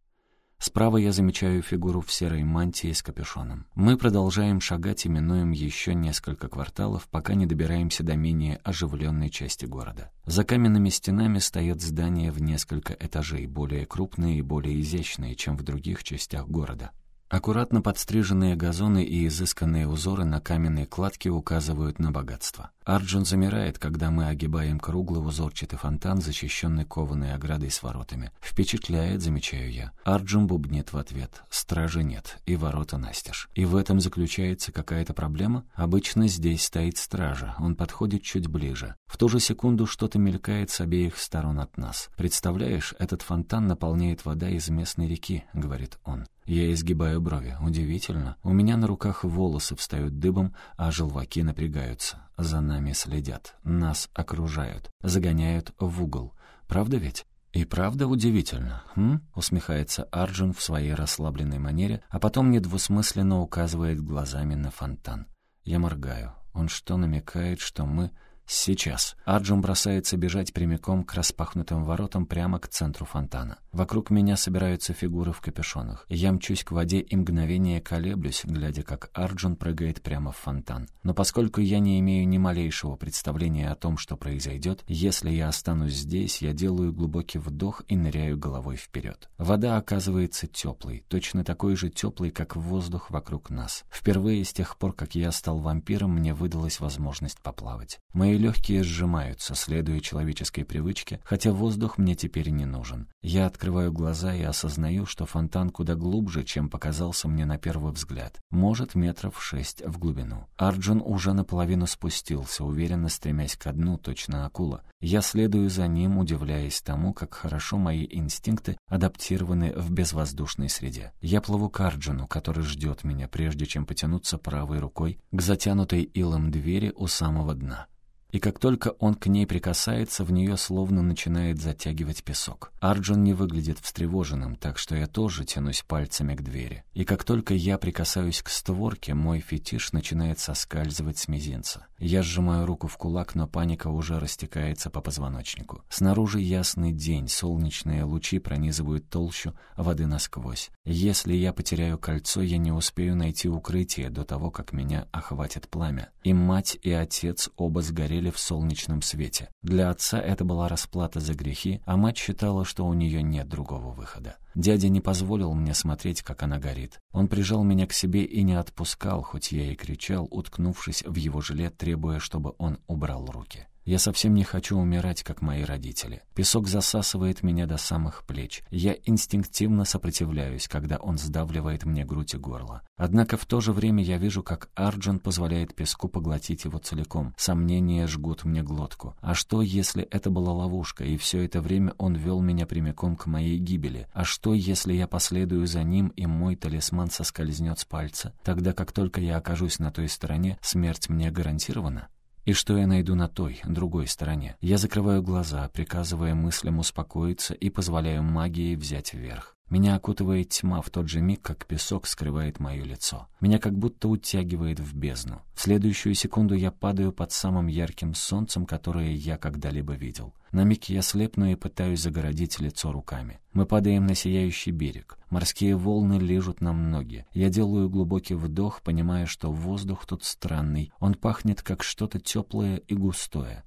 Справа я замечаю фигуру в серой мантии с капюшоном. Мы продолжаем шагать и минуем еще несколько кварталов, пока не добираемся до менее оживленной части города. За каменными стенами стоят здания в несколько этажей, более крупные и более изящные, чем в других частях города. Аккуратно подстриженные газоны и изысканные узоры на каменной кладке указывают на богатство. Арджун замирает, когда мы огибаем круглый узорчатый фонтан, защищенный кованой оградой с воротами. Впечатляет, замечаю я. Арджун бубнит в ответ. Стражи нет, и ворота настежь. И в этом заключается какая-то проблема? Обычно здесь стоит стража. Он подходит чуть ближе. В ту же секунду что-то мелькает с обеих сторон от нас. «Представляешь, этот фонтан наполняет вода из местной реки», — говорит он. Я изгибаю брови. Удивительно. У меня на руках волосы встают дыбом, а желваки напрягаются. За нами следят. Нас окружают. Загоняют в угол. Правда ведь? «И правда удивительно, хм?» — усмехается Арджун в своей расслабленной манере, а потом недвусмысленно указывает глазами на фонтан. Я моргаю. Он что, намекает, что мы Сейчас. Арджун бросается бежать прямиком к распахнутым воротам прямо к центру фонтана. Вокруг меня собираются фигуры в капюшонах. Я мчусь к воде и мгновение колеблюсь, глядя, как Арджун прыгает прямо в фонтан. Но поскольку я не имею ни малейшего представления о том, что произойдет, если я останусь здесь, я делаю глубокий вдох и ныряю головой вперед. Вода оказывается теплой, точно такой же теплой, как воздух вокруг нас. Впервые с тех пор, как я стал вампиром, мне выдалась возможность поплавать. Мои Легкие сжимаются, следуя человеческой привычке, хотя воздух мне теперь не нужен. Я открываю глаза и осознаю, что фонтан куда глубже, чем показался мне на первый взгляд. Может, метров шесть в глубину. Арджун уже наполовину спустился, уверенно стремясь ко дну, точно акула. Я следую за ним, удивляясь тому, как хорошо мои инстинкты адаптированы в безвоздушной среде. Я плыву к Арджуну, который ждет меня, прежде чем потянуться правой рукой к затянутой илом двери у самого дна и как только он к ней прикасается, в нее словно начинает затягивать песок. Арджун не выглядит встревоженным, так что я тоже тянусь пальцами к двери. И как только я прикасаюсь к створке, мой фетиш начинает соскальзывать с мизинца. Я сжимаю руку в кулак, но паника уже растекается по позвоночнику. Снаружи ясный день, солнечные лучи пронизывают толщу воды насквозь. Если я потеряю кольцо, я не успею найти укрытие до того, как меня охватит пламя. И мать, и отец оба сгорели в солнечном свете. Для отца это была расплата за грехи, а мать считала, что у нее нет другого выхода. Дядя не позволил мне смотреть, как она горит. Он прижал меня к себе и не отпускал, хоть я и кричал, уткнувшись в его жилет, требуя, чтобы он убрал руки. Я совсем не хочу умирать, как мои родители. Песок засасывает меня до самых плеч. Я инстинктивно сопротивляюсь, когда он сдавливает мне грудь и горло. Однако в то же время я вижу, как Арджун позволяет песку поглотить его целиком. Сомнения жгут мне глотку. А что, если это была ловушка, и все это время он вел меня прямиком к моей гибели? А что, если я последую за ним, и мой талисман соскользнет с пальца? Тогда, как только я окажусь на той стороне, смерть мне гарантирована? И что я найду на той, другой стороне? Я закрываю глаза, приказывая мыслям успокоиться и позволяю магии взять вверх. Меня окутывает тьма в тот же миг, как песок скрывает мое лицо. Меня как будто утягивает в бездну. В следующую секунду я падаю под самым ярким солнцем, которое я когда-либо видел. На миг я слепну и пытаюсь загородить лицо руками. Мы падаем на сияющий берег. Морские волны лежат нам ноги. Я делаю глубокий вдох, понимая, что воздух тут странный. Он пахнет как что-то теплое и густое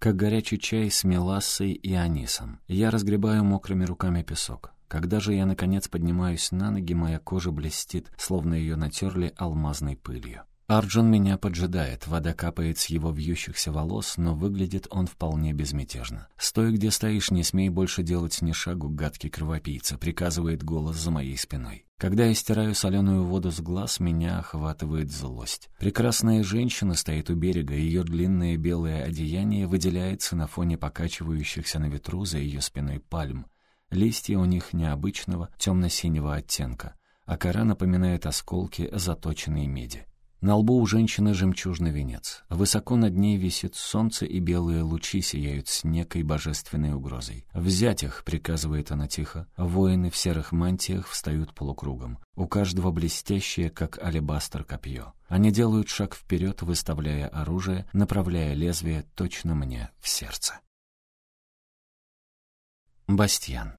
как горячий чай с мелассой и анисом. Я разгребаю мокрыми руками песок. Когда же я, наконец, поднимаюсь на ноги, моя кожа блестит, словно ее натерли алмазной пылью. Арджун меня поджидает, вода капает с его вьющихся волос, но выглядит он вполне безмятежно. «Стой, где стоишь, не смей больше делать ни шагу, гадкий кровопийца», — приказывает голос за моей спиной. Когда я стираю соленую воду с глаз, меня охватывает злость. Прекрасная женщина стоит у берега, ее длинное белое одеяние выделяется на фоне покачивающихся на ветру за ее спиной пальм. Листья у них необычного темно-синего оттенка, а кора напоминает осколки заточенной меди. На лбу у женщины жемчужный венец. Высоко над ней висит солнце, и белые лучи сияют с некой божественной угрозой. «Взять их!» — приказывает она тихо. Воины в серых мантиях встают полукругом. У каждого блестящее, как алебастр, копье. Они делают шаг вперед, выставляя оружие, направляя лезвие точно мне в сердце. Бастьян.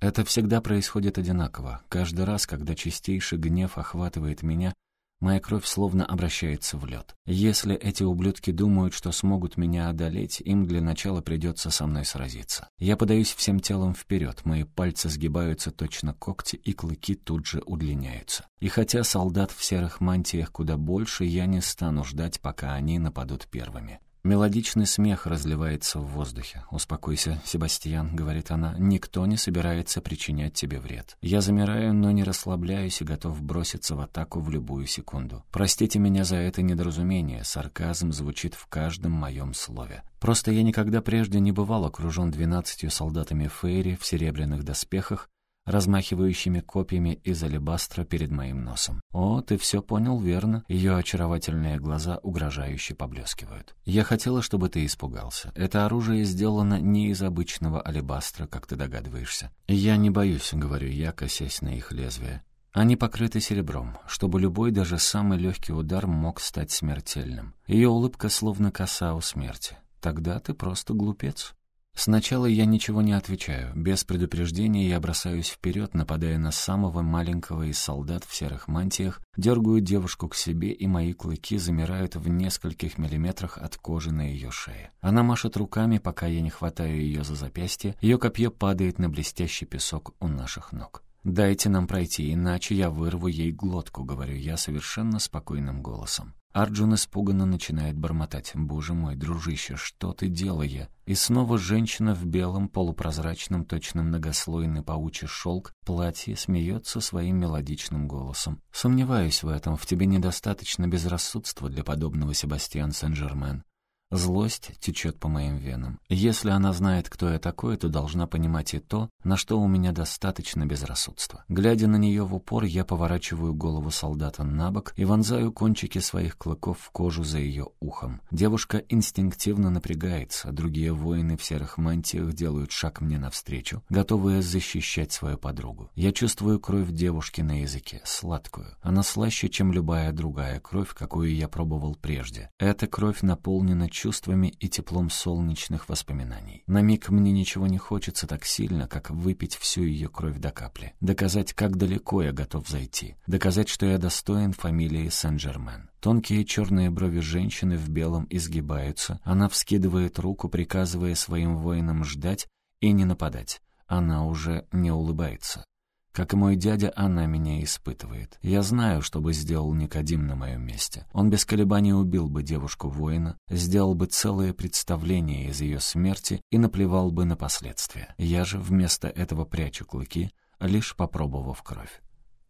Это всегда происходит одинаково. Каждый раз, когда чистейший гнев охватывает меня, Моя кровь словно обращается в лед. Если эти ублюдки думают, что смогут меня одолеть, им для начала придется со мной сразиться. Я подаюсь всем телом вперед, мои пальцы сгибаются точно когти, и клыки тут же удлиняются. И хотя солдат в серых мантиях куда больше, я не стану ждать, пока они нападут первыми. Мелодичный смех разливается в воздухе. «Успокойся, Себастьян», — говорит она, — «никто не собирается причинять тебе вред». Я замираю, но не расслабляюсь и готов броситься в атаку в любую секунду. Простите меня за это недоразумение, сарказм звучит в каждом моем слове. Просто я никогда прежде не бывал окружен двенадцатью солдатами Фейри в серебряных доспехах, размахивающими копьями из алебастра перед моим носом. «О, ты все понял верно». Ее очаровательные глаза угрожающе поблескивают. «Я хотела, чтобы ты испугался. Это оружие сделано не из обычного алебастра, как ты догадываешься. Я не боюсь», — говорю я, косясь на их лезвие. Они покрыты серебром, чтобы любой, даже самый легкий удар мог стать смертельным. Ее улыбка словно коса у смерти. Тогда ты просто глупец. Сначала я ничего не отвечаю. Без предупреждения я бросаюсь вперед, нападая на самого маленького из солдат в серых мантиях, дергаю девушку к себе, и мои клыки замирают в нескольких миллиметрах от кожи на ее шее. Она машет руками, пока я не хватаю ее за запястье, ее копье падает на блестящий песок у наших ног. «Дайте нам пройти, иначе я вырву ей глотку», — говорю я совершенно спокойным голосом. Арджун испуганно начинает бормотать. «Боже мой, дружище, что ты делая?» И снова женщина в белом, полупрозрачном, точно многослойный паучий шелк, платье смеется своим мелодичным голосом. «Сомневаюсь в этом, в тебе недостаточно безрассудства для подобного Себастьян Сен-Жермен. Злость течет по моим венам. Если она знает, кто я такой, то должна понимать и то, на что у меня достаточно безрассудства. Глядя на нее в упор, я поворачиваю голову солдата на бок и вонзаю кончики своих клыков в кожу за ее ухом. Девушка инстинктивно напрягается, другие воины в серых мантиях делают шаг мне навстречу, готовые защищать свою подругу. Я чувствую кровь девушки на языке, сладкую. Она слаще, чем любая другая кровь, какую я пробовал прежде. Эта кровь наполнена чувствами и теплом солнечных воспоминаний. На миг мне ничего не хочется так сильно, как выпить всю ее кровь до капли. Доказать, как далеко я готов зайти. Доказать, что я достоин фамилии Сен-Жермен. Тонкие черные брови женщины в белом изгибаются. Она вскидывает руку, приказывая своим воинам ждать и не нападать. Она уже не улыбается. Как и мой дядя, она меня испытывает. Я знаю, что бы сделал Никодим на моем месте. Он без колебаний убил бы девушку-воина, сделал бы целое представление из ее смерти и наплевал бы на последствия. Я же вместо этого прячу клыки, лишь попробовав кровь.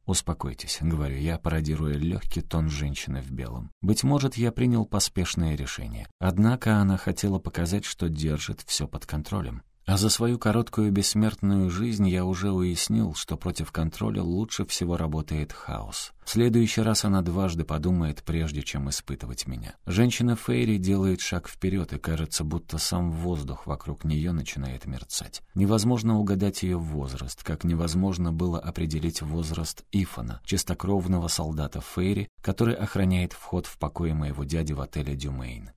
«Успокойтесь», — говорю я, пародируя легкий тон женщины в белом. «Быть может, я принял поспешное решение. Однако она хотела показать, что держит все под контролем. А за свою короткую бессмертную жизнь я уже уяснил, что против контроля лучше всего работает хаос. В следующий раз она дважды подумает, прежде чем испытывать меня. Женщина Фейри делает шаг вперед, и кажется, будто сам воздух вокруг нее начинает мерцать. Невозможно угадать ее возраст, как невозможно было определить возраст Ифана, чистокровного солдата Фейри, который охраняет вход в покои моего дяди в отеле «Дюмейн».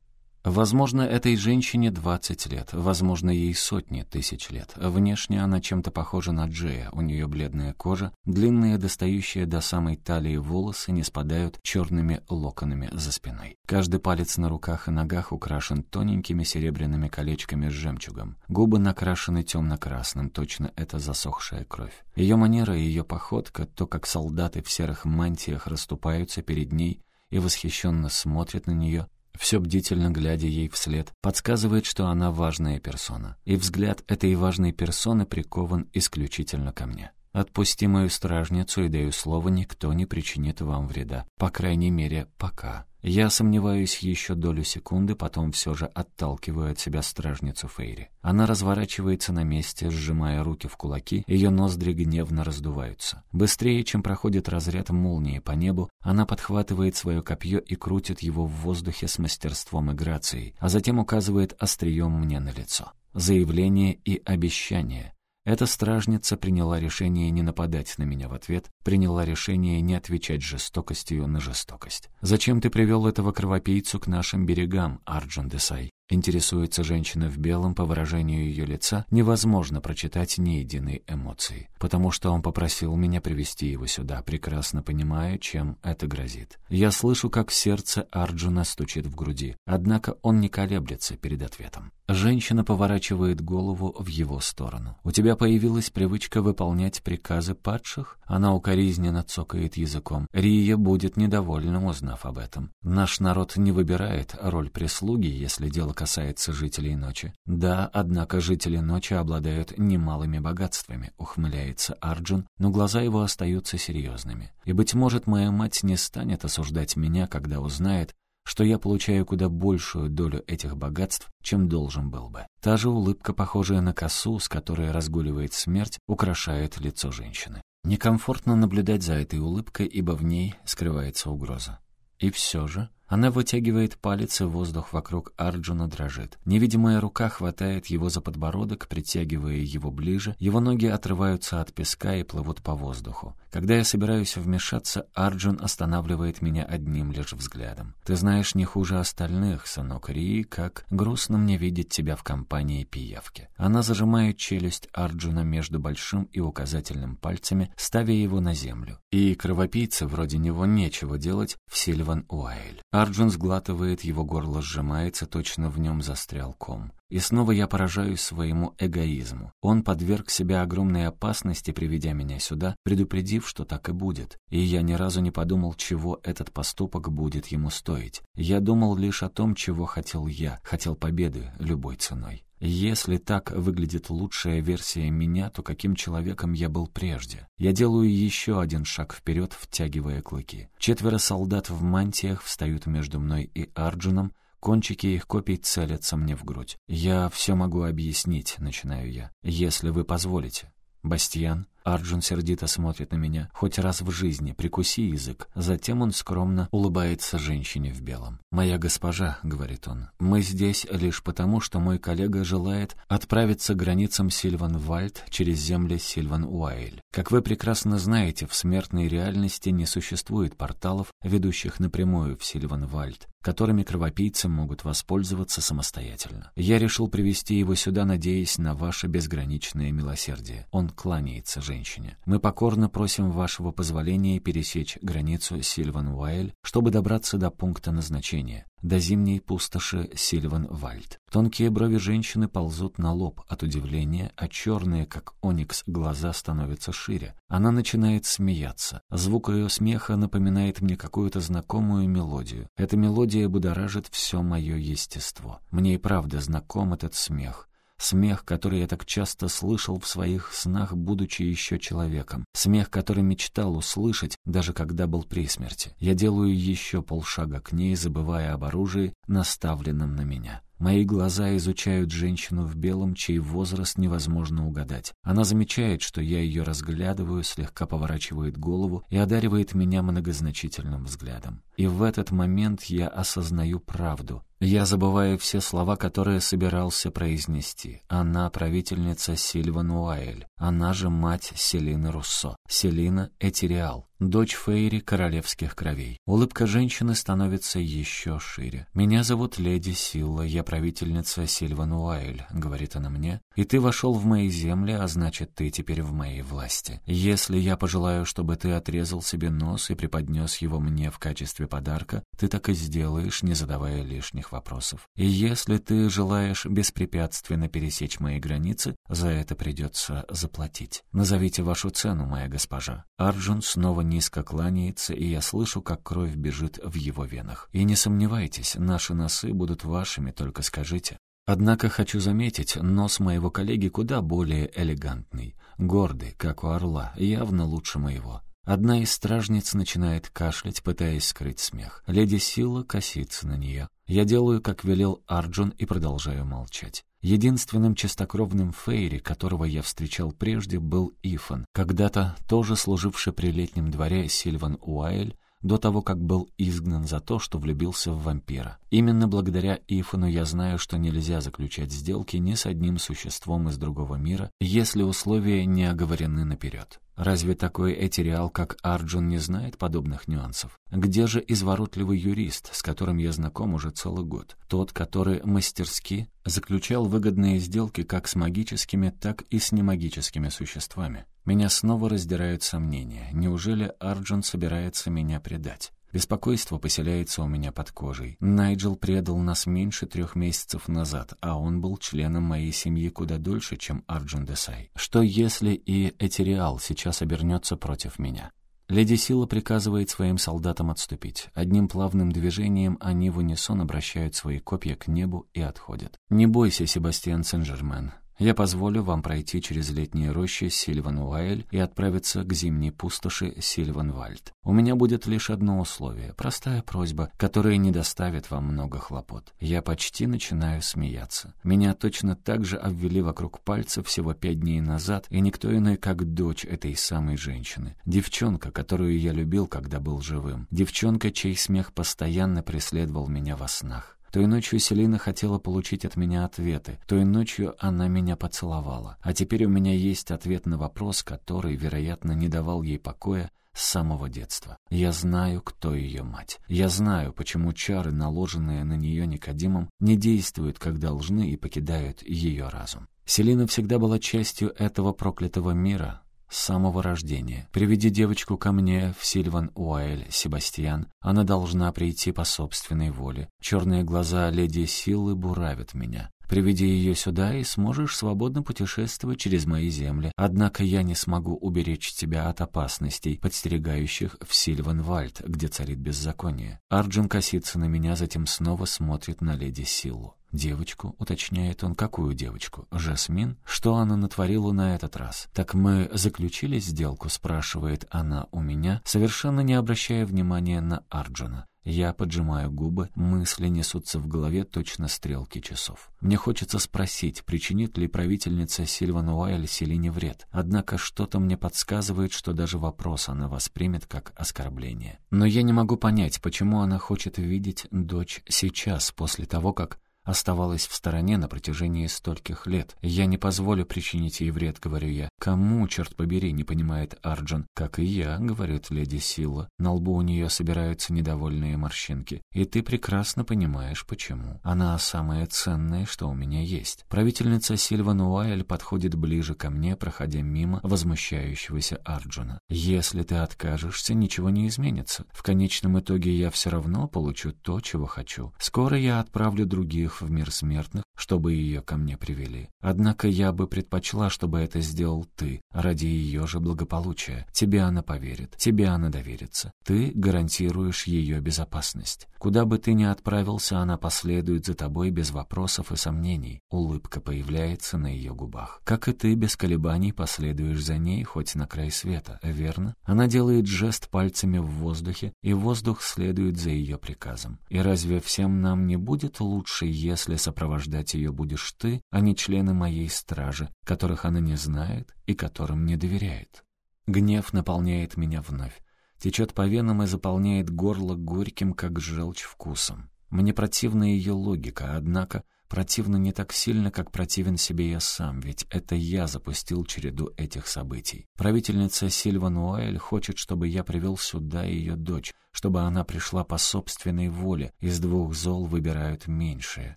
Возможно, этой женщине 20 лет, возможно, ей сотни тысяч лет. Внешне она чем-то похожа на Джея, у нее бледная кожа, длинные, достающие до самой талии волосы не спадают черными локонами за спиной. Каждый палец на руках и ногах украшен тоненькими серебряными колечками с жемчугом. Губы накрашены темно-красным, точно это засохшая кровь. Ее манера и ее походка, то, как солдаты в серых мантиях расступаются перед ней, и восхищенно смотрит на нее, все бдительно глядя ей вслед, подсказывает, что она важная персона. И взгляд этой важной персоны прикован исключительно ко мне. Отпусти мою стражницу и даю слово, никто не причинит вам вреда. По крайней мере, пока. Я сомневаюсь еще долю секунды, потом все же отталкиваю от себя стражницу Фейри. Она разворачивается на месте, сжимая руки в кулаки, ее ноздри гневно раздуваются. Быстрее, чем проходит разряд молнии по небу, она подхватывает свое копье и крутит его в воздухе с мастерством и грацией, а затем указывает острием мне на лицо. Заявление и обещание. Эта стражница приняла решение не нападать на меня в ответ, приняла решение не отвечать жестокостью на жестокость. «Зачем ты привел этого кровопийцу к нашим берегам, Арджун Десай?» Интересуется женщина в белом, по выражению ее лица невозможно прочитать ни единой эмоции. Потому что он попросил меня привести его сюда, прекрасно понимая, чем это грозит. Я слышу, как сердце Арджуна стучит в груди, однако он не колеблется перед ответом. Женщина поворачивает голову в его сторону. «У тебя появилась привычка выполнять приказы падших?» Она укоризненно цокает языком. Рия будет недовольна, узнав об этом. «Наш народ не выбирает роль прислуги, если дело касается жителей ночи. Да, однако жители ночи обладают немалыми богатствами», — ухмыляется Арджун, но глаза его остаются серьезными. «И, быть может, моя мать не станет осуждать меня, когда узнает, что я получаю куда большую долю этих богатств, чем должен был бы. Та же улыбка, похожая на косу, с которой разгуливает смерть, украшает лицо женщины. Некомфортно наблюдать за этой улыбкой, ибо в ней скрывается угроза. И все же она вытягивает палец, и воздух вокруг Арджуна дрожит. Невидимая рука хватает его за подбородок, притягивая его ближе. Его ноги отрываются от песка и плывут по воздуху. Когда я собираюсь вмешаться, Арджун останавливает меня одним лишь взглядом. «Ты знаешь не хуже остальных, сынок Рии, как грустно мне видеть тебя в компании пиявки». Она зажимает челюсть Арджуна между большим и указательным пальцами, ставя его на землю. И кровопийце вроде него нечего делать в Сильван Уайль. Арджун сглатывает, его горло сжимается, точно в нем застрял ком. И снова я поражаюсь своему эгоизму. Он подверг себя огромной опасности, приведя меня сюда, предупредив, что так и будет. И я ни разу не подумал, чего этот поступок будет ему стоить. Я думал лишь о том, чего хотел я, хотел победы любой ценой. Если так выглядит лучшая версия меня, то каким человеком я был прежде? Я делаю еще один шаг вперед, втягивая клыки. Четверо солдат в мантиях встают между мной и Арджуном, кончики их копий целятся мне в грудь. «Я все могу объяснить», — начинаю я, — «если вы позволите». «Бастьян?» Арджун сердито смотрит на меня. Хоть раз в жизни прикуси язык. Затем он скромно улыбается женщине в белом. «Моя госпожа», — говорит он, — «мы здесь лишь потому, что мой коллега желает отправиться к границам Сильван-Вальд через земли Сильван-Уайль. Как вы прекрасно знаете, в смертной реальности не существует порталов, ведущих напрямую в Сильван-Вальд которыми кровопийцы могут воспользоваться самостоятельно. Я решил привести его сюда, надеясь на ваше безграничное милосердие. Он кланяется женщине. Мы покорно просим вашего позволения пересечь границу Сильван-Уайль, чтобы добраться до пункта назначения, до зимней пустоши Сильван-Вальд. Тонкие брови женщины ползут на лоб от удивления, а черные, как оникс, глаза становятся шире. Она начинает смеяться. Звук ее смеха напоминает мне какую-то знакомую мелодию. Эта мелодия будоражит все мое естество. Мне и правда знаком этот смех. Смех, который я так часто слышал в своих снах, будучи еще человеком. Смех, который мечтал услышать, даже когда был при смерти. Я делаю еще полшага к ней, забывая об оружии, наставленном на меня. Мои глаза изучают женщину в белом, чей возраст невозможно угадать. Она замечает, что я ее разглядываю, слегка поворачивает голову и одаривает меня многозначительным взглядом. И в этот момент я осознаю правду. Я забываю все слова, которые собирался произнести. Она правительница Сильван Уайль. Она же мать Селины Руссо. Селина Этериал дочь Фейри королевских кровей. Улыбка женщины становится еще шире. «Меня зовут Леди Силла, я правительница Сильван Уайль», — говорит она мне, «и ты вошел в мои земли, а значит, ты теперь в моей власти. Если я пожелаю, чтобы ты отрезал себе нос и преподнес его мне в качестве подарка, ты так и сделаешь, не задавая лишних вопросов. И если ты желаешь беспрепятственно пересечь мои границы, за это придется заплатить. Назовите вашу цену, моя госпожа». Арджун снова низко кланяется, и я слышу, как кровь бежит в его венах. «И не сомневайтесь, наши носы будут вашими, только скажите». Однако хочу заметить, нос моего коллеги куда более элегантный, гордый, как у орла, явно лучше моего. Одна из стражниц начинает кашлять, пытаясь скрыть смех. Леди Сила косится на нее. Я делаю, как велел Арджун, и продолжаю молчать. Единственным чистокровным Фейри, которого я встречал прежде, был Ифан, когда-то тоже служивший при летнем дворе Сильван Уайль, до того, как был изгнан за то, что влюбился в вампира. Именно благодаря Ифану я знаю, что нельзя заключать сделки ни с одним существом из другого мира, если условия не оговорены наперед. Разве такой этериал, как Арджун, не знает подобных нюансов? Где же изворотливый юрист, с которым я знаком уже целый год? Тот, который мастерски заключал выгодные сделки как с магическими, так и с немагическими существами. Меня снова раздирают сомнения. Неужели Арджун собирается меня предать? Беспокойство поселяется у меня под кожей. Найджел предал нас меньше трех месяцев назад, а он был членом моей семьи куда дольше, чем Арджун Десай. Что если и Этериал сейчас обернется против меня? Леди Сила приказывает своим солдатам отступить. Одним плавным движением они в унисон обращают свои копья к небу и отходят. «Не бойся, Себастьян Сен-Жермен. Я позволю вам пройти через летние рощи Сильван-Уайль и отправиться к зимней пустоши Сильван-Вальд. У меня будет лишь одно условие, простая просьба, которая не доставит вам много хлопот. Я почти начинаю смеяться. Меня точно так же обвели вокруг пальца всего пять дней назад, и никто иной, как дочь этой самой женщины. Девчонка, которую я любил, когда был живым. Девчонка, чей смех постоянно преследовал меня во снах. Той ночью Селина хотела получить от меня ответы. Той ночью она меня поцеловала. А теперь у меня есть ответ на вопрос, который, вероятно, не давал ей покоя с самого детства. Я знаю, кто ее мать. Я знаю, почему чары, наложенные на нее Никодимом, не действуют, как должны, и покидают ее разум. Селина всегда была частью этого проклятого мира, с самого рождения. Приведи девочку ко мне в Сильван Уайль, Себастьян. Она должна прийти по собственной воле. Черные глаза леди Силы буравят меня. Приведи ее сюда, и сможешь свободно путешествовать через мои земли. Однако я не смогу уберечь тебя от опасностей, подстерегающих в Сильванвальд, где царит беззаконие. Арджун косится на меня, затем снова смотрит на леди Силу. «Девочку?» — уточняет он. «Какую девочку? Жасмин? Что она натворила на этот раз?» «Так мы заключили сделку?» — спрашивает она у меня, совершенно не обращая внимания на Арджуна. Я поджимаю губы, мысли несутся в голове точно стрелки часов. Мне хочется спросить, причинит ли правительница Сильван Уайль Селине вред. Однако что-то мне подсказывает, что даже вопрос она воспримет как оскорбление. Но я не могу понять, почему она хочет видеть дочь сейчас, после того, как оставалась в стороне на протяжении стольких лет. Я не позволю причинить ей вред, говорю я. Кому, черт побери, не понимает Арджун? Как и я, говорит леди Сила. На лбу у нее собираются недовольные морщинки. И ты прекрасно понимаешь, почему. Она самое ценное, что у меня есть. Правительница Сильван Уайль подходит ближе ко мне, проходя мимо возмущающегося Арджуна. Если ты откажешься, ничего не изменится. В конечном итоге я все равно получу то, чего хочу. Скоро я отправлю других в мир смертных, чтобы ее ко мне привели. Однако я бы предпочла, чтобы это сделал ты, ради ее же благополучия. Тебе она поверит, тебе она доверится. Ты гарантируешь ее безопасность. Куда бы ты ни отправился, она последует за тобой без вопросов и сомнений. Улыбка появляется на ее губах. Как и ты без колебаний последуешь за ней хоть на край света, верно? Она делает жест пальцами в воздухе, и воздух следует за ее приказом. И разве всем нам не будет лучше, если сопровождать ее будешь ты, а не члены моей стражи, которых она не знает и которым не доверяет. Гнев наполняет меня вновь, течет по венам и заполняет горло горьким, как желчь, вкусом. Мне противна ее логика, однако противно не так сильно, как противен себе я сам, ведь это я запустил череду этих событий. Правительница Сильва Нуэль хочет, чтобы я привел сюда ее дочь, чтобы она пришла по собственной воле. Из двух зол выбирают меньшее.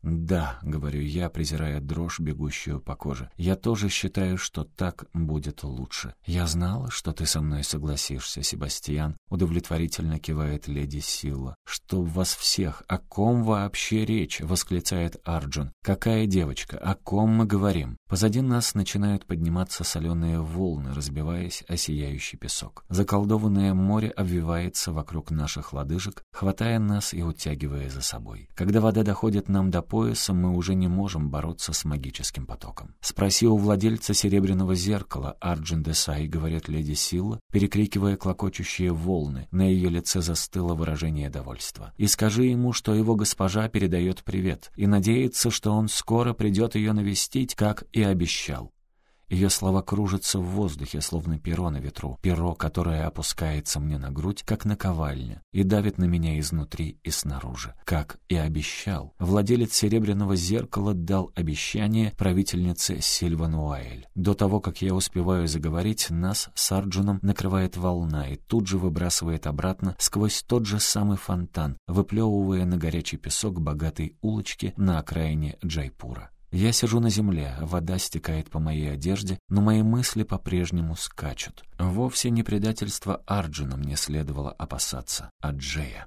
«Да», — говорю я, презирая дрожь, бегущую по коже. «Я тоже считаю, что так будет лучше. Я знала, что ты со мной согласишься, Себастьян», — удовлетворительно кивает леди Силла. «Чтоб вас всех! О ком вообще речь?» — восклицает Арджун. «Какая девочка? О ком мы говорим?» Позади нас начинают подниматься соленые волны, разбиваясь о сияющий песок. Заколдованное море обвивается вокруг наших лодыжек, хватая нас и утягивая за собой. Когда вода доходит нам до пояса, мы уже не можем бороться с магическим потоком. «Спроси у владельца серебряного зеркала, Арджин Десай», — говорит леди Силла, перекрикивая клокочущие волны. На ее лице застыло выражение довольства. «И скажи ему, что его госпожа передает привет, и надеется, что он скоро придет ее навестить, как и обещал. Ее слова кружатся в воздухе, словно перо на ветру, перо, которое опускается мне на грудь, как наковальня, и давит на меня изнутри и снаружи, как и обещал. Владелец серебряного зеркала дал обещание правительнице Сильвануаэль. До того, как я успеваю заговорить, нас с Арджуном накрывает волна и тут же выбрасывает обратно сквозь тот же самый фонтан, выплевывая на горячий песок богатой улочки на окраине Джайпура. Я сижу на земле, вода стекает по моей одежде, но мои мысли по-прежнему скачут. Вовсе не предательство Арджуна мне следовало опасаться, а Джея.